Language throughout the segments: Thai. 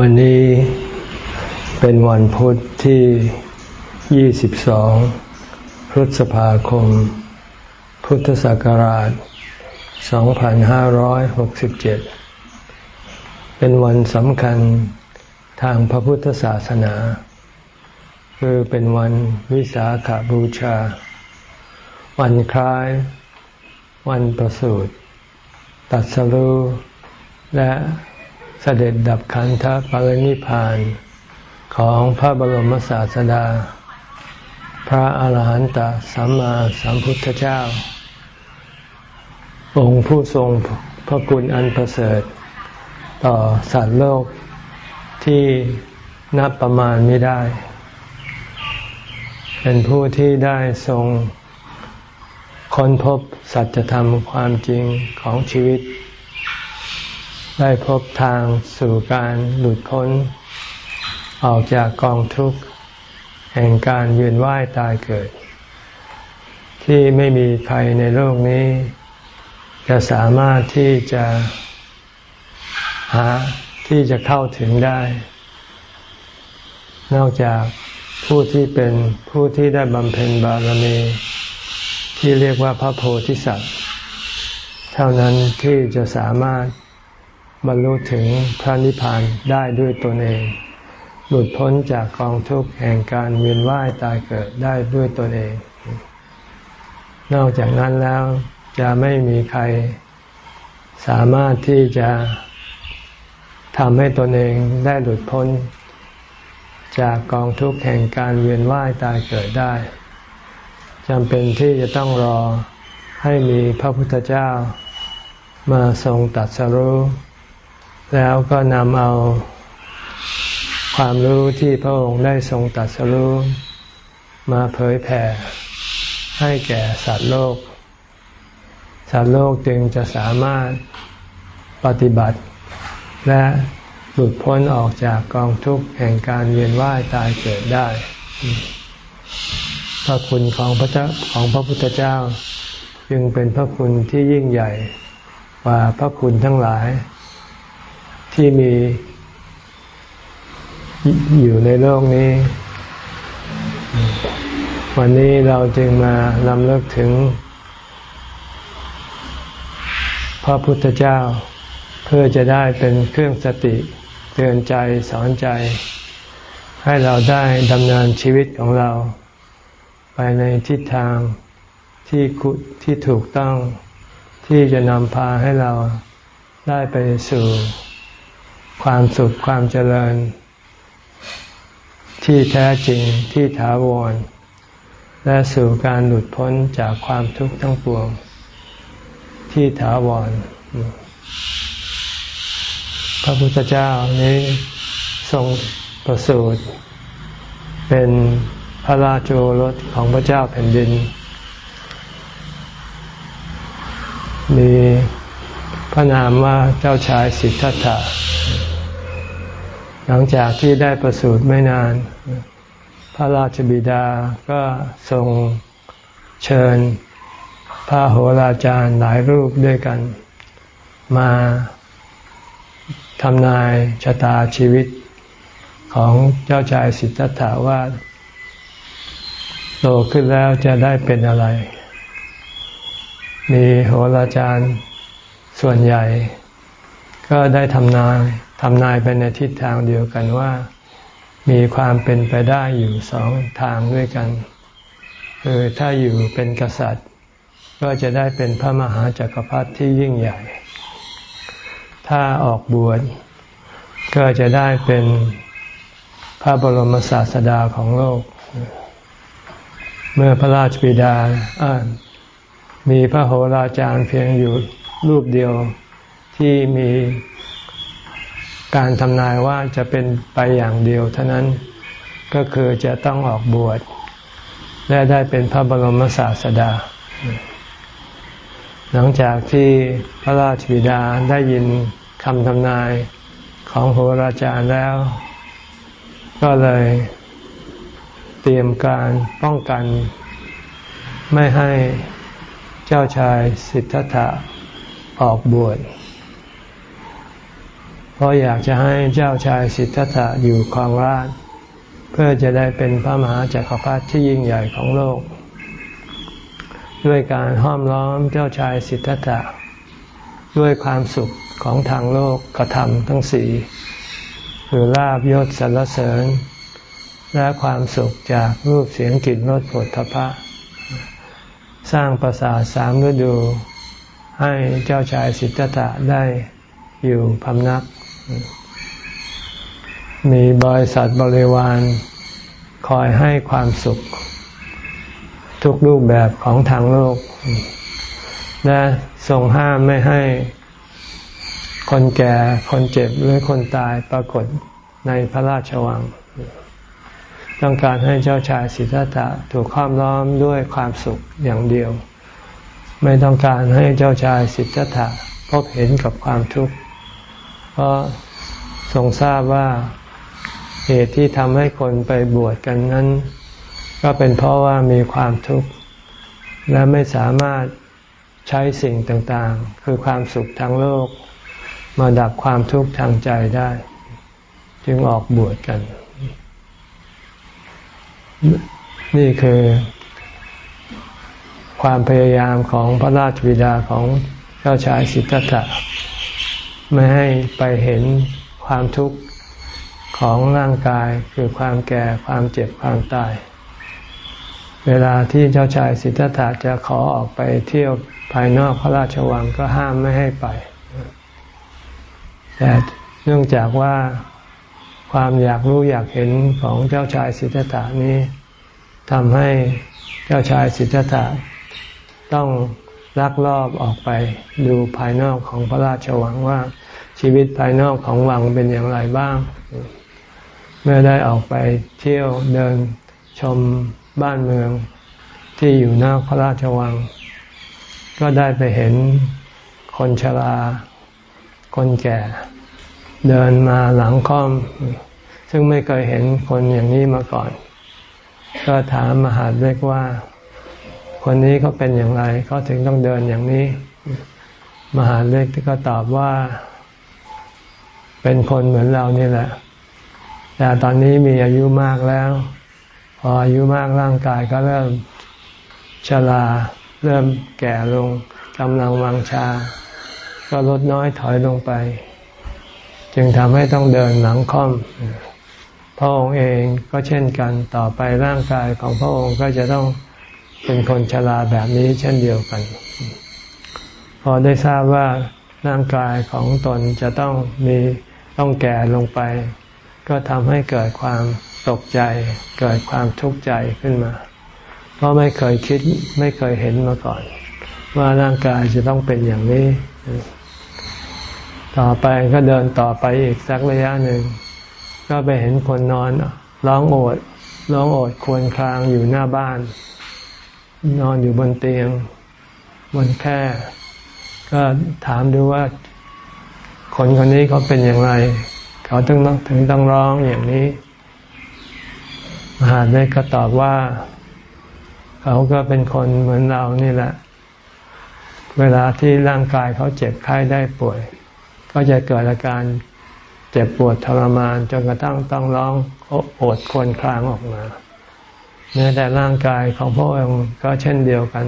วันนี้เป็นวันพุทธที่ 22 พฤษภาคม พุทธศักราช 2567 เป็นวันสำคัญทางพระพุทธศาสนา คือเป็นวันวิสาขาบูชา วันคล้าย วันประสูติตัดสรุและ เสด็จดับขันธปรินิพาน ของพระบรมศาสดา พระอาหารหันตสัมมาสัมพุทธเจ้า องค์ผู้ทรงพระคุณอันประเสริฐ ต่อสัตว์โลกที่นับประมาณไม่ได้ เป็นผู้ที่ได้ทรงค้นพบสัจธรรมความจริงของชีวิต ได้พบทางสู่การหลุดพ้น ออกจากกองทุกข์ แห่งการเวียนว่ายตายเกิด ที่ไม่มีใครในโลกนี้ จะสามารถที่จะหาที่จะเข้าถึงได้ นอกจากผู้ที่เป็นผู้ที่ได้บำเพ็ญบารมีที่เรียกว่าพระโพธิสัตว์ เท่านั้นที่จะสามารถ บรรลุถึงพระนิพพานได้ด้วยตนเอง หลุดพ้นจากกองทุกข์แห่งการเวียนว่ายตายเกิดได้ด้วยตนเอง นอกจากนั้นแล้วจะไม่มีใครสามารถที่จะทำให้ตนเองได้หลุดพ้น จากกองทุกข์แห่งการเวียนว่ายตายเกิดได้จำเป็นที่จะต้องรอให้มีพระพุทธเจ้ามาทรงตัดสรู้ แล้วก็นำเอาความรู้ที่พระองค์ได้ทรงตัดสรู้มาเผยแผ่ให้แก่สัตว์โลก สัตว์โลกจึงจะสามารถปฏิบัติ และหลุดพ้นออกจากกองทุกข์แห่งการเวียนว่ายตายเกิดได้ พระคุณของพระเจ้าของพระพุทธเจ้า จึงเป็นพระคุณที่ยิ่งใหญ่กว่าพระคุณทั้งหลาย ที่มีอยู่ในโลกนี้ วันนี้เราจึงมาลำเลิกถึง พระพุทธเจ้า เพื่อจะได้เป็นเครื่องสติ เตือนใจสอนใจ ให้เราได้ดำเนินชีวิตของเรา ไปในทิศทางที่ที่ถูกต้องที่จะนำพาให้เราได้ไปสู่ ความสุขความเจริญ ที่แท้จริงที่ถาวร และสู่การหลุดพ้นจากความทุกข์ทั้งปวง ที่ถาวร พระพุทธเจ้านี้ทรงประสูติเป็นพระราชโอรสของพระเจ้าแผ่นดิน มีพระนามว่าเจ้าชายสิทธัตถะ หลังจากที่ได้ประสูติไม่นาน พระราชบิดาก็ทรงเชิญพระโหราจารย์หลายรูปด้วยกัน มาทำนายชะตาชีวิตของเจ้าชายสิทธัตถะว่าโตขึ้นแล้วจะได้เป็นอะไร มีโหราจารย์ส่วนใหญ่ ก็ได้ทำนาย ทำนายไปในทิศทางเดียวกันว่า มีความเป็นไปได้อยู่สองทางด้วยกัน คือถ้าอยู่เป็นกษัตริย์ ก็จะได้เป็นพระมหาจากักรพรรดิที่ยิ่งใหญ่ ถ้าออกบวชก็จะได้เป็นพระบรมศาสดาของโลก เมื่อพระราชบิดามีพระโหราจารย์เพียงอยู่รูปเดียวที่มี การทำนายว่าจะเป็นไปอย่างเดียวเท่านั้นก็คือจะต้องออกบวชและได้เป็นพระบรมศาสดา หลังจากที่พระราชบิดาได้ยินคำทำนายของโหราจารย์แล้ว ก็เลยเตรียมการป้องกัน ไม่ให้เจ้าชายสิทธัตถะออกบวช เพราะอยากจะให้เจ้าชายสิทธัตถะอยู่ครองราชเพื่อจะได้เป็นพระมหาจักรพรรดิที่ยิ่งใหญ่ของโลก ด้วยการห้อมล้อมเจ้าชายสิทธัตถะด้วยความสุขของทางโลกกระทำทั้งสี่คือลาบยศสรรเสริญ และความสุขจากรูปเสียงกลิ่นรสผลทพะ สร้างปราสาทสามฤดู ให้เจ้าชายสิทธัตถะได้อยู่พำนัก มีบริษัทบริวารคอยให้ความสุข ทุกรูปแบบของทางโลก และทรงห้ามไม่ให้คนแก่คนเจ็บหรือคนตายปรากฏในพระราชวัง ต้องการให้เจ้าชายสิทธัตถะถูกข้อมล้อมด้วยความสุขอย่างเดียว ไม่ต้องการให้เจ้าชายสิทธัตถะพบเห็นกับความทุกข์ เพราะทรงทราบว่าเหตุที่ทำให้คนไปบวชกันนั้น ก็เป็นเพราะว่ามีความทุกข์ และไม่สามารถใช้สิ่งต่างๆ คือความสุขทางโลก มาดับความทุกข์ทางใจได้ จึงออกบวชกัน นี่คือ ความพยายามของพระราชบิดาของเจ้าชายสิทธัตถะ ไม่ให้ไปเห็นความทุกข์ของร่างกายคือความแก่ความเจ็บความตาย เวลาที่เจ้าชายสิทธัตถะจะขอออกไปเที่ยวภายนอกพระราชวังก็ห้ามไม่ให้ไป แต่เนื่องจากว่าความอยากรู้อยากเห็นของเจ้าชายสิทธัตถานี้ทำให้เจ้าชายสิทธัตถะต้อง ลักลอบออกไปดูภายนอกของพระราชวังว่าชีวิตภายนอกของวังเป็นอย่างไรบ้าง เมื่อได้ออกไปเที่ยวเดินชมบ้านเมืองที่อยู่นอกพระราชวัง ก็ได้ไปเห็นคนชรา คนแก่ เดินมาหลังค่อม ซึ่งไม่เคยเห็นคนอย่างนี้มาก่อน ก็ถามมหาเล็กว่า คนนี้เขาเป็นอย่างไรเขาถึงต้องเดินอย่างนี้ มหาเล็กก็ตอบว่า เป็นคนเหมือนเรานี่แหละ แต่ตอนนี้มีอายุมากแล้ว พออายุมากร่างกายก็เริ่มชราเริ่มแก่ลงกำลังวังชา ก็ลดน้อยถอยลงไป จึงทำให้ต้องเดินหลังค่อมพระองค์เองก็เช่นกันต่อไปร่างกายของพระองค์ก็จะต้อง เป็นคนชราแบบนี้เช่นเดียวกัน พอได้ทราบว่าร่างกายของตนจะต้องมีต้องแก่ลงไป ก็ทำให้เกิดความตกใจ เกิดความทุกข์ใจขึ้นมา เพราะไม่เคยคิดไม่เคยเห็นมาก่อน ว่าร่างกายจะต้องเป็นอย่างนี้ ต่อไปก็เดินต่อไปอีกสักระยะหนึ่ง ก็ไปเห็นคนนอนร้องโอดร้องโอดควรคลางอยู่หน้าบ้าน นอนอยู่บนเตียง บนแค่ ก็ถามดูว่า คนคนนี้เขาเป็นอย่างไร เขาถึงถึงต้องร้องอย่างนี้ มหาเดชก็ตอบว่า เขาก็เป็นคนเหมือนเรานี่แหละ เวลาที่ร่างกายเขาเจ็บไข้ได้ป่วย ก็จะเกิดอาการเจ็บปวดทรมานจนกระทั่งต้องร้องโอดควนคลางออกมา แม้แต่ร่างกายของพระองค์ก็เช่นเดียวกัน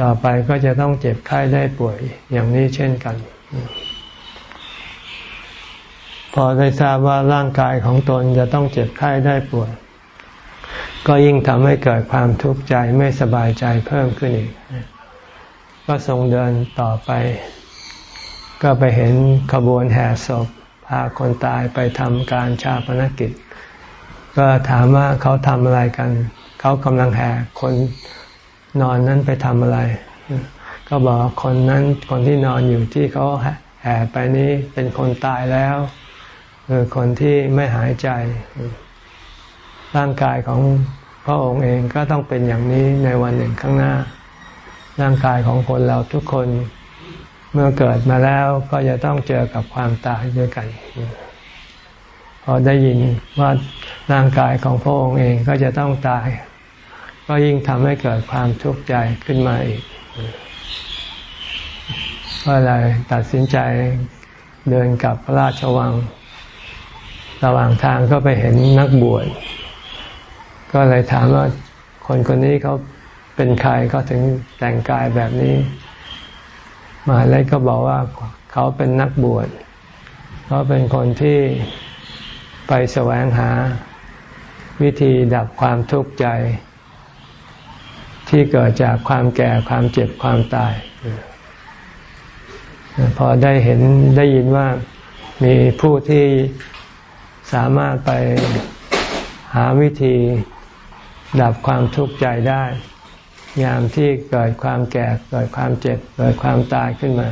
ต่อไปก็จะต้องเจ็บไข้ได้ป่วยอย่างนี้เช่นกัน พอได้ทราบว่าร่างกายของตนจะต้องเจ็บไข้ได้ป่วย ก็ยิ่งทำให้เกิดความทุกข์ใจไม่สบายใจเพิ่มขึ้นอีก ก็ทรงเดินต่อไป ก็ไปเห็นขบวนแห่ศพพาคนตายไปทำการชาปนกิจ ก็ถามว่าเขาทำอะไรกัน เขากำลังแห่คนนอนนั้นไปทำอะไร ก็บอกคนนั้นคนที่นอนอยู่ที่เขาแห่ไปนี้เป็นคนตายแล้วคือคนที่ไม่หายใจ ร่างกายของพระองค์เองก็ต้องเป็นอย่างนี้ในวันหนึ่งข้างหน้า ร่างกายของคนเราทุกคนเมื่อเกิดมาแล้วก็จะต้องเจอกับความตายด้วยกัน พอได้ยินว่าร่างกายของพระองค์เองก็จะต้องตาย ก็ยิ่งทำให้เกิดความทุกข์ใจขึ้นมาอีกก็เลยตัดสินใจเดินกลับพระราชวัง ระหว่างทางก็ไปเห็นนักบวช ก็เลยถามว่าคนคนนี้เขาเป็นใครเขาถึงแต่งกายแบบนี้ มาเล็กก็บอกว่าเขาเป็นนักบวช เขาเป็นคนที่ ไปแสวงหา วิธีดับความทุกข์ใจ ที่เกิดจากความแก่ความเจ็บความตาย พอได้เห็นได้ยินว่ามีผู้ที่สามารถไปหาวิธีดับความทุกข์ใจได้ ยามที่เกิดความแก่เกิดความเจ็บเกิดความตายขึ้นมา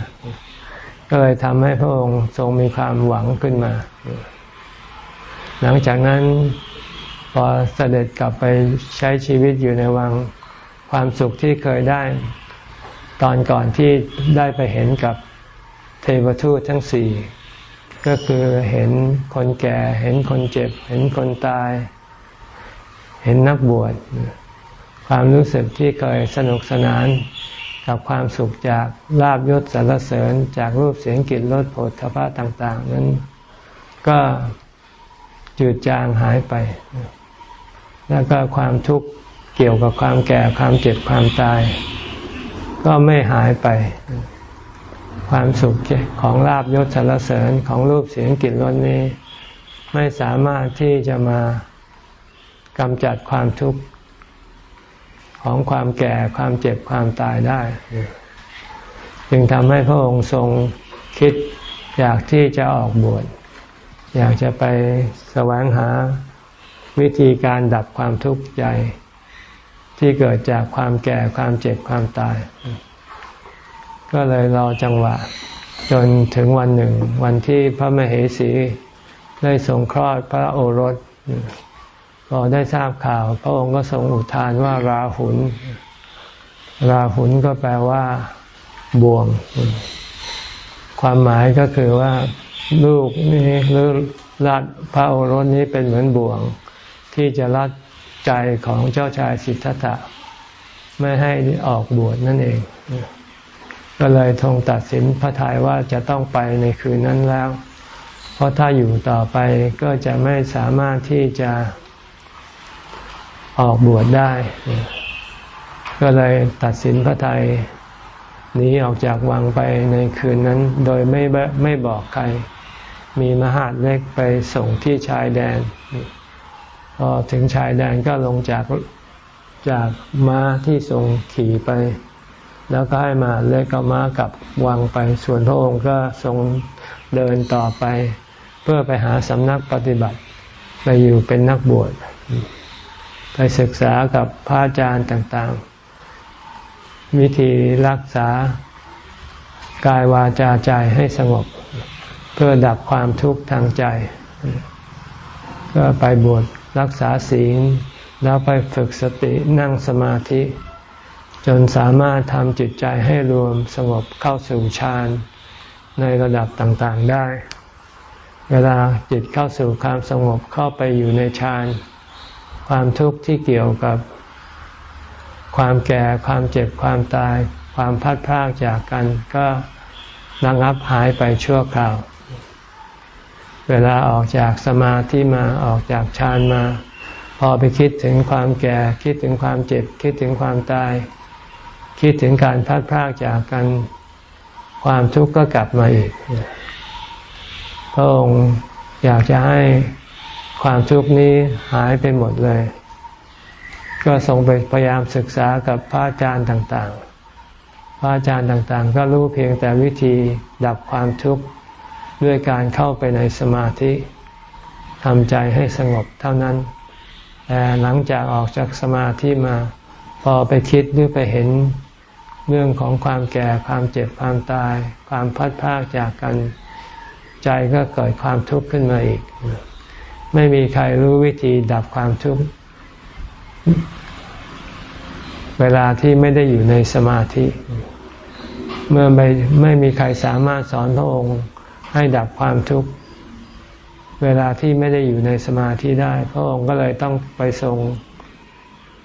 ก็เลยทำให้พระองค์ทรงมีความหวังขึ้นมา หลังจากนั้นพอเสด็จกลับไปใช้ชีวิตอยู่ในวังความสุขที่เคยได้ ตอนก่อนที่ได้ไปเห็นกับเทวทูตทั้งสี่ก็คือเห็นคนแก่ เห็นคนเจ็บ เห็นคนตาย เห็นนักบวช ความรู้สึกที่เคยสนุกสนานกับความสุขจากลาบยศสรรเสริญจากรูปเสียงกลิ่นรสผฏฐพะต่าง ๆ นั้น ก็ จืดจางหายไป แล้วก็ความทุกข์เกี่ยวกับความแก่ความเจ็บความตาย ก็ไม่หายไป ความสุขของลาบยศสรรเสริญของรูปเสียงกลิ่นรสนี้ ไม่สามารถที่จะมากำจัดความทุกข์ของความแก่ความเจ็บความตายได้ จึงทำให้พระองค์ทรงคิดอยากที่จะออกบวช อยากจะไปแสวงหาวิธีการดับความทุกข์ใจ ที่เกิดจากความแก่ความเจ็บความตาย ก็เลยรอจังหวะ จนถึงวันหนึ่ง วันที่พระมเหสีได้ทรงคลอดพระโอรสพอได้ทราบข่าว พระองค์ก็ทรงอุทานว่าราหุลราหุลก็แปลว่าบ่วง ความหมายก็คือว่า ลูกนี้หรือรัดพระโอรสนี้เป็นเหมือนบ่วง ที่จะรัดใจของเจ้าชายสิทธัตถะไม่ให้ออกบวชนั่นเอง ก็เลยทรงตัดสินพระทัยว่าจะต้องไปในคืนนั้นแล้ว เพราะถ้าอยู่ต่อไปก็จะไม่สามารถที่จะออกบวชได้ ก็เลยตัดสินพระไทยหนีออกจากวังไปในคืนนั้น โดยไม่ไม่บอกใคร มีมหาดเล็กไปส่งที่ชายแดน พอถึงชายแดนก็ลงจากจากม้าที่ส่งขี่ไป แล้วก็ให้มาเล็กก็ม้ากับวังไป ส่วนพระองค์ก็ทรงเดินต่อไป เพื่อไปหาสำนักปฏิบัติ ไปอยู่เป็นนักบวช ไปศึกษากับพระอาจารย์ต่างๆ วิธีรักษากายวาจาใจให้สงบ พื่อดับความทุกข์ทางใจ ก็ไปบวชรักษาศีล แล้วไปฝึกสตินั่งสมาธิ จนสามารถทำจิตใจให้รวมสงบเข้าสู่ฌานในระดับต่างๆได้ เวลาจิตเข้าสู่ความสงบเข้าไปอยู่ในฌานความทุกข์ที่เกี่ยวกับ ความแก่ความเจ็บความตาย ความพัดพลากจากกันก็ระงับหายไปชั่วคราว เวลาออกจากสมาธิมาออกจากฌานมา พอไปคิดถึงความแก่ คิดถึงความเจ็บ คิดถึงความตาย คิดถึงการพัดพลากจากกันความทุกข์ก็กลับมาอีกพระองค์อยากจะให้ความทุกข์นี้หายไปหมดเลย ก็ทรงไปพยายามศึกษากับพระอาจารย์ต่าง ๆ พระอาจารย์ต่างๆ ก็รู้เพียงแต่วิธีดับความทุกข์ ด้วยการเข้าไปในสมาธิทำใจให้สงบเท่านั้น แต่หลังจากออกจากสมาธิมา พอไปคิดหรือไปเห็นเรื่องของความแก่ความเจ็บความตาย ความพัดพากจากกัน ใจก็เกิดความทุกข์ขึ้นมาอีก ไม่มีใครรู้วิธีดับความทุกข์ เวลาที่ไม่ได้อยู่ในสมาธิ เมื่อไม่ไม่มีใครสามารถสอนพระองค์ ให้ดับความทุกข์เวลาที่ไม่ได้อยู่ในสมาธิได้ พระองค์ก็เลยต้องไปทรง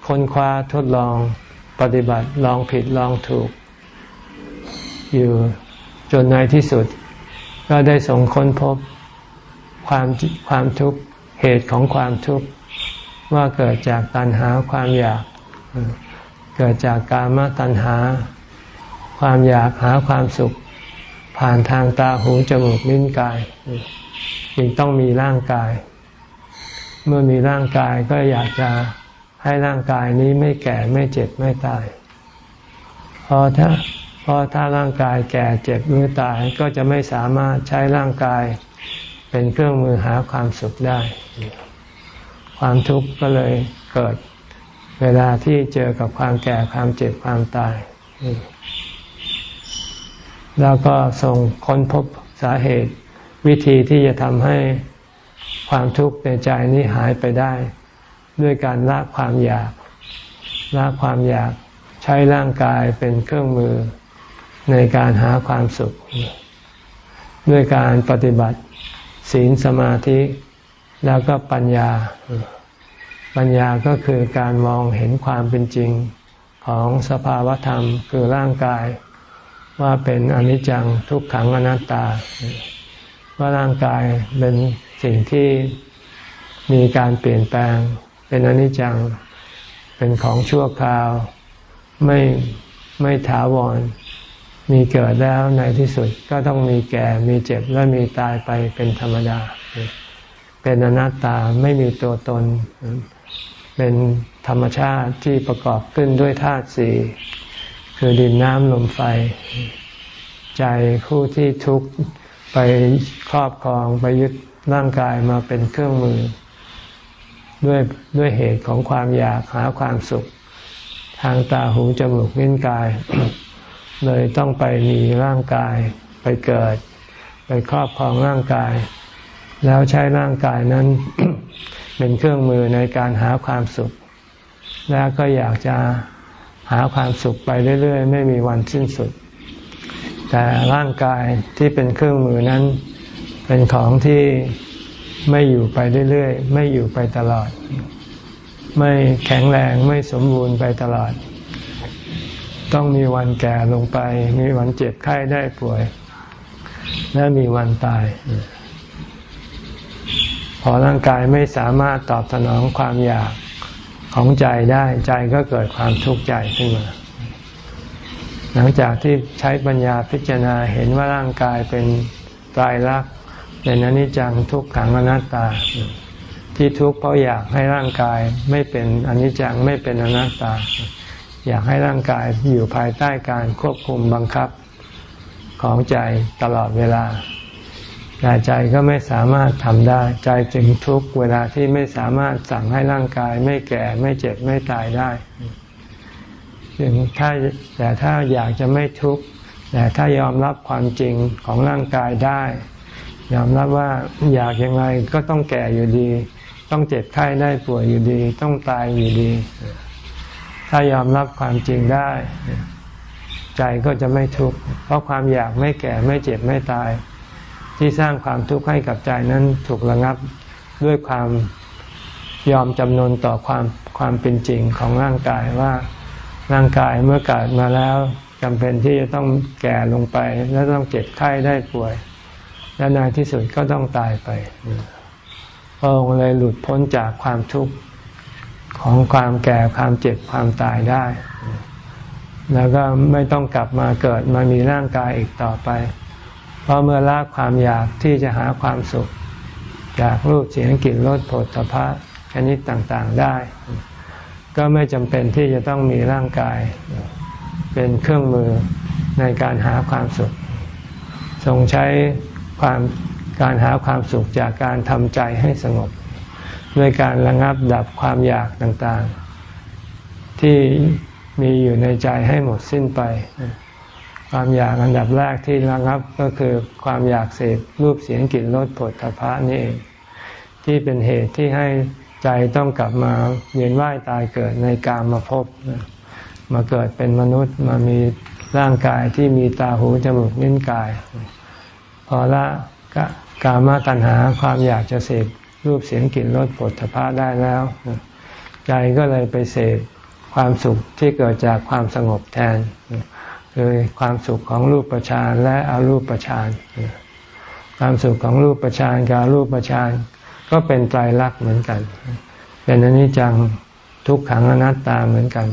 ค้นคว้าทดลองปฏิบัติลองผิดลองถูก อยู่จนในที่สุด ก็ได้ส่งค้นพบความความทุกข์เหตุของความทุกข์ว่าเกิดจากตัณหาความอยาก เกิดจากกามตัณหา ความอยากหาความสุข ผ่านทางตาหูจมูกลิ้นกายจึงต้องมีร่างกาย เมื่อมีร่างกายก็อยากจะให้ร่างกายนี้ไม่แก่ไม่เจ็บไม่ตายพอถ้าพอถ้าร่างกายแก่เจ็บหรือตายก็จะไม่สามารถใช้ร่างกาย เป็นเครื่องมือหาความสุขได้ ความทุกข์ก็เลยเกิด เวลาที่เจอกับความแก่ความเจ็บความตาย แล้วก็ส่งค้นพบสาเหตุ วิธีที่จะทำให้ความทุกข์ในใจนี้หายไปได้ ด้วยการละความอยากละความอยากใช้ร่างกายเป็นเครื่องมือในการหาความสุข ด้วยการปฏิบัติศีลสมาธิ แล้วก็ปัญญา ปัญญาก็คือการมองเห็นความเป็นจริงของสภาวธรรมคือร่างกาย ว่าเป็นอนิจจังทุกขังอนัตตา ว่าร่างกายเป็นสิ่งที่มีการเปลี่ยนแปลง เป็นอนิจจัง เป็นของชั่วคราว ไม่ไม่ถาวร มีเกิดแล้วในที่สุดก็ต้องมีแก่มีเจ็บและมีตายไปเป็นธรรมดา เป็นอนัตตาไม่มีตัวตน เป็นธรรมชาติที่ประกอบขึ้นด้วยธาตุสี่ คือดินน้ำลมไฟ ใจผู้ที่ทุกข์ไปครอบครองไปยึดร่างกายมาเป็นเครื่องมือ ด้วยด้วยเหตุของความอยากหาความสุข ทางตาหูจมูกลิ้นกาย เลยต้องไปมีร่างกาย ไปเกิด ไปครอบครองร่างกาย แล้วใช้ร่างกายนั้นเป็นเครื่องมือในการหาความสุข แล้วก็อยากจะ หาความสุขไปเรื่อยๆ ไม่มีวันสิ้นสุด แต่ร่างกายที่เป็นเครื่องมือนั้น เป็นของที่ไม่อยู่ไปเรื่อยๆ ไม่อยู่ไปตลอด ไม่แข็งแรงไม่สมบูรณ์ไปตลอด ต้องมีวันแก่ลงไป มีวันเจ็บไข้ได้ป่วย และมีวันตาย พอร่างกายไม่สามารถตอบสนองความอยาก ของใจได้ใจก็เกิดความทุกข์ใจขึ้นมา หลังจากที่ใช้ปัญญาพิจารณาเห็นว่าร่างกายเป็นตายรักเป็นอนิจจังทุกขังอนัตตา ที่ทุกข์เพราะอยากให้ร่างกายไม่เป็นอนิจจังไม่เป็นอนัตตา อยากให้ร่างกายอยู่ภายใต้การควบคุมบังคับของใจตลอดเวลา แต่ใจก็ไม่สามารถทำได้ ใจจึงทุกเวลาที่ไม่สามารถสั่งให้ร่างกาย ไม่แก่ไม่เจ็บไม่ตายได้จึงถ้าแต่ถ้าอยากจะไม่ทุกข์แต่ถ้ายอมรับความจริงของร่างกายได้ ยอมรับว่าอยากยังไงก็ต้องแก่อยู่ดี ต้องเจ็บไข้ได้ป่วยอยู่ดี ต้องตายอยู่ดี ถ้ายอมรับความจริงได้ ใจก็จะไม่ทุกข์เพราะความอยากไม่แก่ไม่เจ็บไม่ตาย ที่สร้างความทุกข์ให้กับใจนั้นถูกระงับด้วยความยอมจำนนต่อความความเป็นจริงของร่างกายว่าร่างกายเมื่อเกิดมาแล้วจำเป็นที่จะต้องแก่ลงไป และต้องเจ็บไข้ได้ป่วย และในที่สุดก็ต้องตายไปพระองค์เลยหลุดพ้นจากความทุกข์ของความแก่ความเจ็บความตายได้ แล้วก็ไม่ต้องกลับมาเกิดมามีร่างกายอีกต่อไป เพราะเมื่อละความอยากที่จะหาความสุข จากรูปเสียงกลิ่นรสผลพะชนิดต่างๆได้ ก็ไม่จำเป็นที่จะต้องมีร่างกาย เป็นเครื่องมือในการหาความสุข ทรงใช้ความการหาความสุขจากการทำใจให้สงบ ด้วยการระงับดับความอยากต่างๆ ที่มีอยู่ในใจให้หมดสิ้นไป ความอยากอันดับแรกที่ระงับก็คือความอยากเสพรูปเสียงกลิ่นรสผลตภะนี่เองที่เป็นเหตุที่ให้ใจต้องกลับมาเวียนว่ายตายเกิดในกามาพบมาเกิดเป็นมนุษย์มามีร่างกายที่มีตาหูจมูกนิ้นกาย พอละกกามาตัณหาความอยากจะเสพรูปเสียงกลิ่นรสผลทพะได้แล้ว ใจก็เลยไปเสพความสุขที่เกิดจากความสงบแทน คือความสุขของรูปประชานและอารูปประชานความสุขของรูปประชานกับรูปประชานก็เป็นไตรลักษณ์เหมือนกัน เป็นอนิจจังทุกขังอนัตตาเหมือนกัน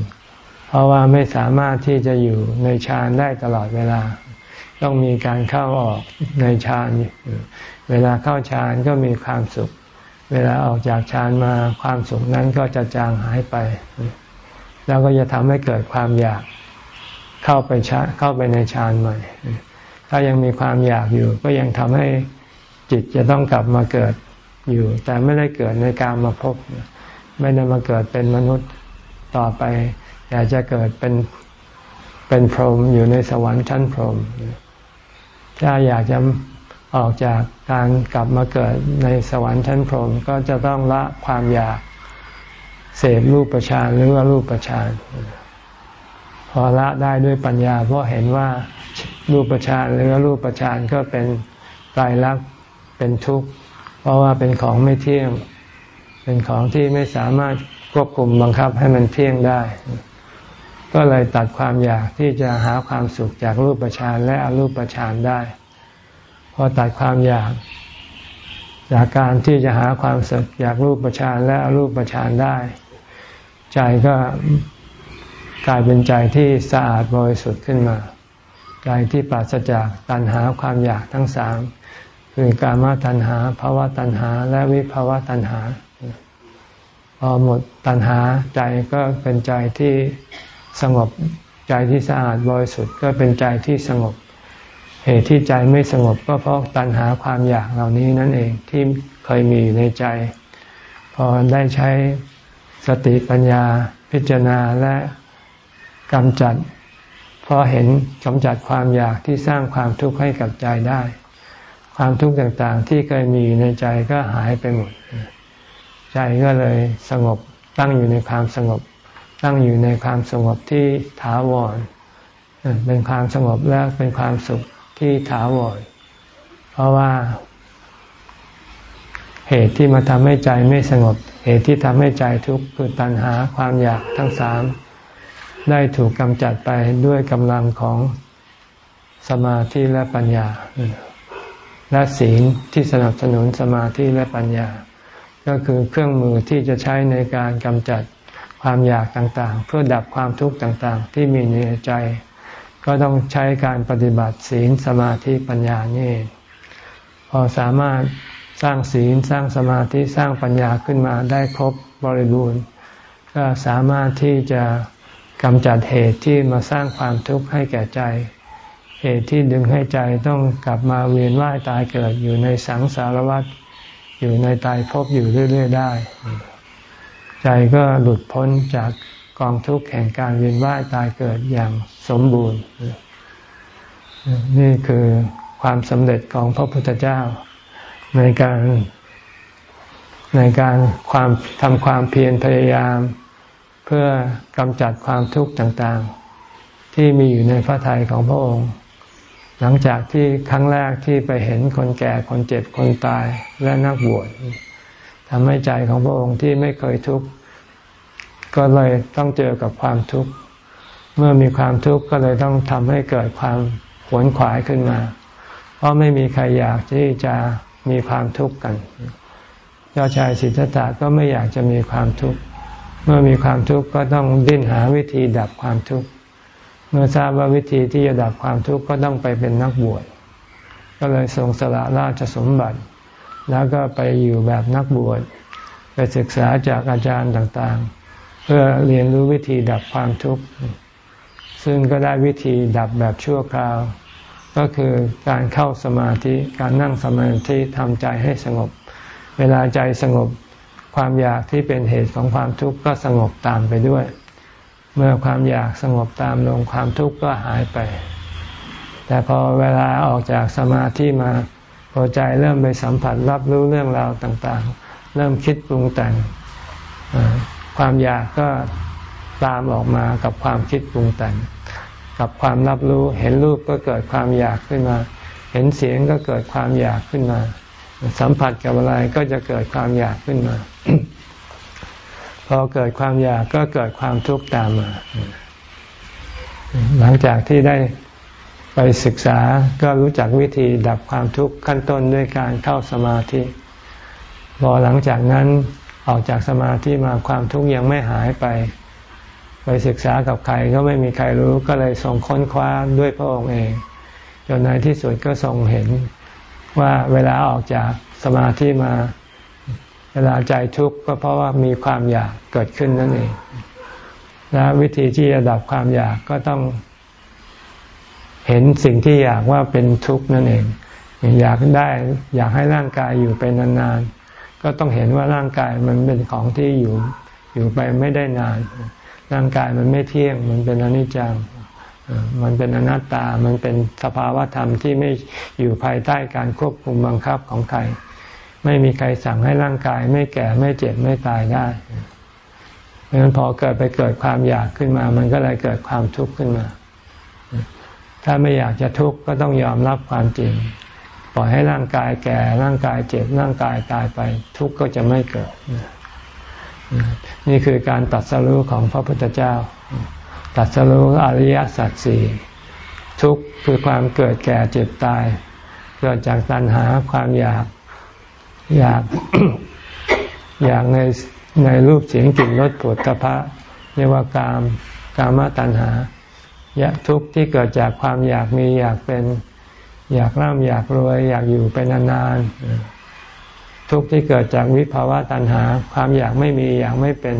เพราะว่าไม่สามารถที่จะอยู่ในฌานได้ตลอดเวลา ต้องมีการเข้าออกในฌานเวลาเข้าฌานก็มีความสุข เวลาออกจากฌานมาความสุขนั้นก็จะจางหายไป แล้วก็จะทำให้เกิดความอยาก เข้าไปชาเข้าไปในฌานใหม่ ถ้ายังมีความอยากอยู่ ก็ยังทำให้จิตจะต้องกลับมาเกิดอยู่ แต่ไม่ได้เกิดในการมาพบ ไม่ได้มาเกิดเป็นมนุษย์ต่อไป อยากจะเกิดเป็นเป็นพรหมอยู่ในสวรรค์ชั้นพรหมถ้าอยากจะออกจากการกลับมาเกิดในสวรรค์ชั้นพรหมก็จะต้องละความอยากเสพรูปประชานหรือว่ารูปประชาน พอละได้ด้วยปัญญา เพราะเห็นว่ารูปฌานหรือรูปฌานก็เป็นตายรักเป็นทุกข์ เพราะว่าเป็นของไม่เที่ยง เป็นของที่ไม่สามารถควบคุมบังคับให้มันเที่ยงได้ ก็เลยตัดความอยากที่จะหาความสุขจากรูปฌานและอรูปฌานได้ พอตัดความอยาก จากการที่จะหาความสุขจากรูปฌานและอรูปฌานได้ ใจก็ กลายเป็นใจที่สะอาดบริสุทธิ์ขึ้นมา ใจที่ปราศจากตัณหาความอยากทั้งสามคือกามตัณหาภาวะตัณหา และวิภาวะตัณหา พอหมดตัณหาใจก็เป็นใจที่สงบใจที่สะอาดบริสุทธิ์ก็เป็นใจที่สงบ เหตุที่ใจไม่สงบก็เพราะตัณหาความอยากเหล่านี้นั่นเองที่เคยมีในใจ พอได้ใช้สติปัญญาพิจารณาและ กำจัดพราะเห็นกำจัดความอยากที่สร้างความทุกข์ให้กับใจได้ ความทุกข์ต่างๆที่เคยมีในใจก็หายไปหมด ใจก็เลยสงบตั้งอยู่ในความสงบ ตั้งอยู่ในความสงบที่ถาวร เป็นความสงบและเป็นความสุขที่ถาวร เพราะว่า เหตุที่มาทำให้ใจไม่สงบ เหตุที่ทำให้ใจทุกข์คือตัณหาความอยากทั้งสาม ได้ถูกกำจัดไปด้วยกำลังของสมาธิและปัญญา และศีลที่สนับสนุนสมาธิและปัญญา ก็คือเครื่องมือที่จะใช้ในการกำจัดความอยากต่างๆ เพื่อดับความทุกข์ต่างๆ ที่มีในใจ ก็ต้องใช้การปฏิบัติศีลสมาธิปัญญานี่พอสามารถสร้างศีลสร้างสมาธิสร้างปัญญาขึ้นมาได้ครบบริบูรณ์ ก็สามารถที่จะ กำจัดเหตุที่มาสร้างความทุกข์ให้แก่ใจ เหตุที่ดึงให้ใจต้องกลับมาเวียนว่ายตายเกิดอยู่ในสังสารวัฏอยู่ในตายภพอยู่เรื่อย ๆ ได้ ใจก็หลุดพ้นจากกองทุกข์แห่งการเวียนว่ายตายเกิดอย่างสมบูรณ์ นี่คือความสำเร็จของพระพุทธเจ้า ในการในการความทำความเพียรพยายาม เพื่อกำจัดความทุกข์ต่างๆ ที่มีอยู่ในพระทัยของพระองค์ หลังจากที่ครั้งแรกที่ไปเห็นคนแก่คนเจ็บคนตายและนักบวชทำให้ใจของพระองค์ที่ไม่เคยทุกข์ก็เลยต้องเจอกับความทุกข์เมื่อมีความทุกข์ก็เลยต้องทำให้เกิดความขวนขวายขึ้นมา เพราะไม่มีใครอยากที่จะมีความทุกข์กัน เจ้าชายสิทธัตถะก็ไม่อยากจะมีความทุกข์ เมื่อมีความทุกข์ก็ต้องดิ้นหาวิธีดับความทุกข์ เมื่อทราบว่าวิธีที่จะดับความทุกข์ก็ต้องไปเป็นนักบวช ก็เลยทรงสละราชสมบัติ แล้วก็ไปอยู่แบบนักบวช ไปศึกษาจากอาจารย์ต่างๆ เพื่อเรียนรู้วิธีดับความทุกข์ ซึ่งก็ได้วิธีดับแบบชั่วคราว ก็คือการเข้าสมาธิ การนั่งสมาธิทำใจให้สงบ เวลาใจสงบ ความอยากที่เป็นเหตุของความทุกข์ก็สงบตามไปด้วย เมื่อความอยากสงบตามลงความทุกข์ก็หายไป แต่พอเวลาออกจากสมาธิมาพอใจเริ่มไปสัมผัสรับรู้เรื่องราวต่างๆ เริ่มคิดปรุงแต่ง ความอยากก็ตามออกมากับความคิดปรุงแต่ง กับความรับรู้เห็นรูปก็เกิดความอยากขึ้นมา เห็นเสียงก็เกิดความอยากขึ้นมา สัมผัสกับอะไรก็จะเกิดความอยากขึ้นมา พอเกิดความอยากก็เกิดความทุกข์ตามมาหลังจากที่ได้ไปศึกษาก็รู้จักวิธีดับความทุกข์ขั้นต้นด้วยการเข้าสมาธิ พอหลังจากนั้นออกจากสมาธิมาความทุกข์ยังไม่หายไป ไปศึกษากับใครก็ไม่มีใครรู้ก็เลยส่งค้นคว้าด้วยพระองค์เอง จนในที่สุดก็ทรงเห็นว่าเวลาออกจากสมาธิมา เวลาใจทุกข์ก็เพราะว่ามีความอยากเกิดขึ้นนั่นเอง และวิธีที่จะดับความอยากก็ต้อง เห็นสิ่งที่อยากว่าเป็นทุกข์นั่นเอง อยากได้ อยากให้ร่างกายอยู่ไปนานๆ ก็ต้องเห็นว่าร่างกายมันเป็นของที่อยู่อยู่ไปไม่ได้นาน ร่างกายมันไม่เที่ยง มันเป็นอนิจจังมันเป็นอนัตตา มันเป็นสภาวะธรรมที่ไม่อยู่ภายใต้การควบคุมบังคับของใคร ไม่มีใครสั่งให้ร่างกาย ไม่แก่ไม่เจ็บไม่ตายได้เพราะนั้นพอเกิดไปเกิดความอยากขึ้นมา มันก็เลยเกิดความทุกข์ขึ้นมา ถ้าไม่อยากจะทุกข์ก็ต้องยอมรับความจริง ปล่อยให้ร่างกายแก่ร่างกายเจ็บร่างกายตายไป ทุกข์ก็จะไม่เกิด นี่คือการตัดสรู้ของพระพุทธเจ้า ตัดสรู้อริยสัจสี่ทุกข์คือความเกิดแก่เจ็บตาย เกิดจากตัณหาความอยาก อยากอยากในในรูปเสียงกลิ่นรสผลตภะเรียกว่ากามกามตัณหาอยากทุกข์ที่เกิดจากความอยากมีอยากเป็นอยากร่ำอยากรวย อยากอยู่ไปนานๆทุกข์ที่เกิดจากวิภาวะตัณหา ความอยากไม่มีอยากไม่เป็น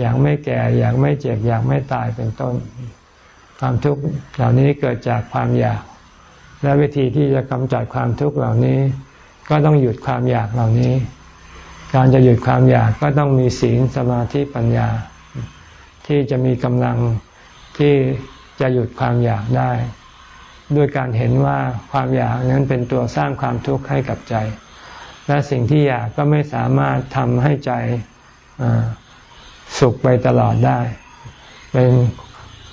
อยากไม่แก่ อยากไม่เจ็บ อยากไม่ตายเป็นต้น ความทุกข์เหล่านี้เกิดจากความอยาก และวิธีที่จะกำจัดความทุกข์เหล่านี้ ก็ต้องหยุดความอยากเหล่านี้ การจะหยุดความอยากก็ต้องมีศีลสมาธิปัญญา ที่จะมีกำลังที่จะหยุดความอยากได้ ด้วยการเห็นว่าความอยากนั้นเป็นตัวสร้างความทุกข์ให้กับใจ และสิ่งที่อยากก็ไม่สามารถทำให้ใจสุขไปตลอดได้ เป็น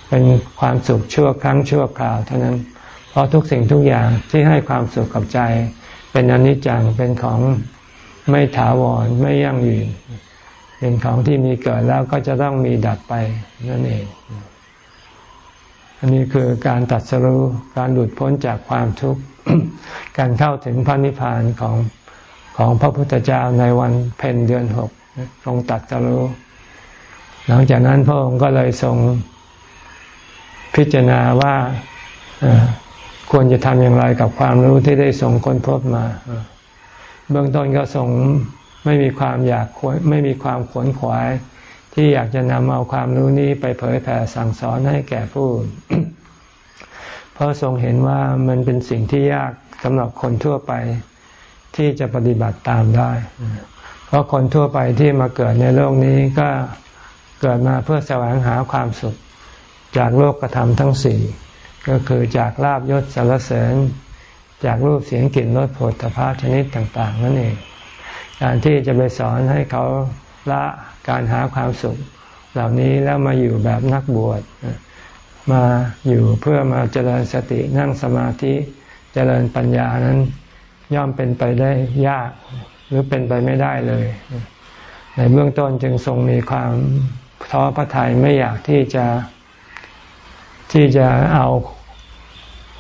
เป็นความสุขชั่วครั้งชั่วคราวเท่านั้น เพราะทุกสิ่งทุกอย่างที่ให้ความสุขกับใจ เป็นอนิจจังเป็นของไม่ถาวรไม่ยั่งยืน เป็นของที่มีเกิดแล้วก็จะต้องมีดับไปนั่นเอง อันนี้คือการตัดสรู้การหลุดพ้นจากความทุกข์การเข้าถึงพระนิพพานของของพระพุทธเจ้าในวันเพ็ญเดือนหกทรงตัดสรู้หลังจากนั้นพระองค์ก็เลยทรงพิจารณาว่า ควรจะทำอย่างไรกับความรู้ที่ได้ทรงค้นพบมา เบื้องต้นก็ทรงไม่มีความอยากไม่มีความขวนขวาย ที่อยากจะนำเอาความรู้นี้ไปเผยแผ่สั่งสอนให้แก่ผู้ เพราะทรงเห็นว่ามันเป็นสิ่งที่ยากสำหรับคนทั่วไปที่จะปฏิบัติตามได้ เพราะคนทั่วไปที่มาเกิดในโลกนี้ก็เกิดมาเพื่อแสวงหาความสุขจากโลกกระทำทั้งสี่ ก็คือจากลาบยศสารเสริญ จากรูปเสียงกลิ่นรสผลตภะชนิดต่างๆ นั่นเอง การที่จะไปสอนให้เขาละการหาความสุข เหล่านี้แล้วมาอยู่แบบนักบวชมาอยู่เพื่อมาเจริญสตินั่งสมาธิเจริญปัญญานั้นย่อมเป็นไปได้ยาก หรือเป็นไปไม่ได้เลย ในเบื้องต้นจึงทรงมีความท้อพระทัยไม่อยากที่จะ ที่จะเอา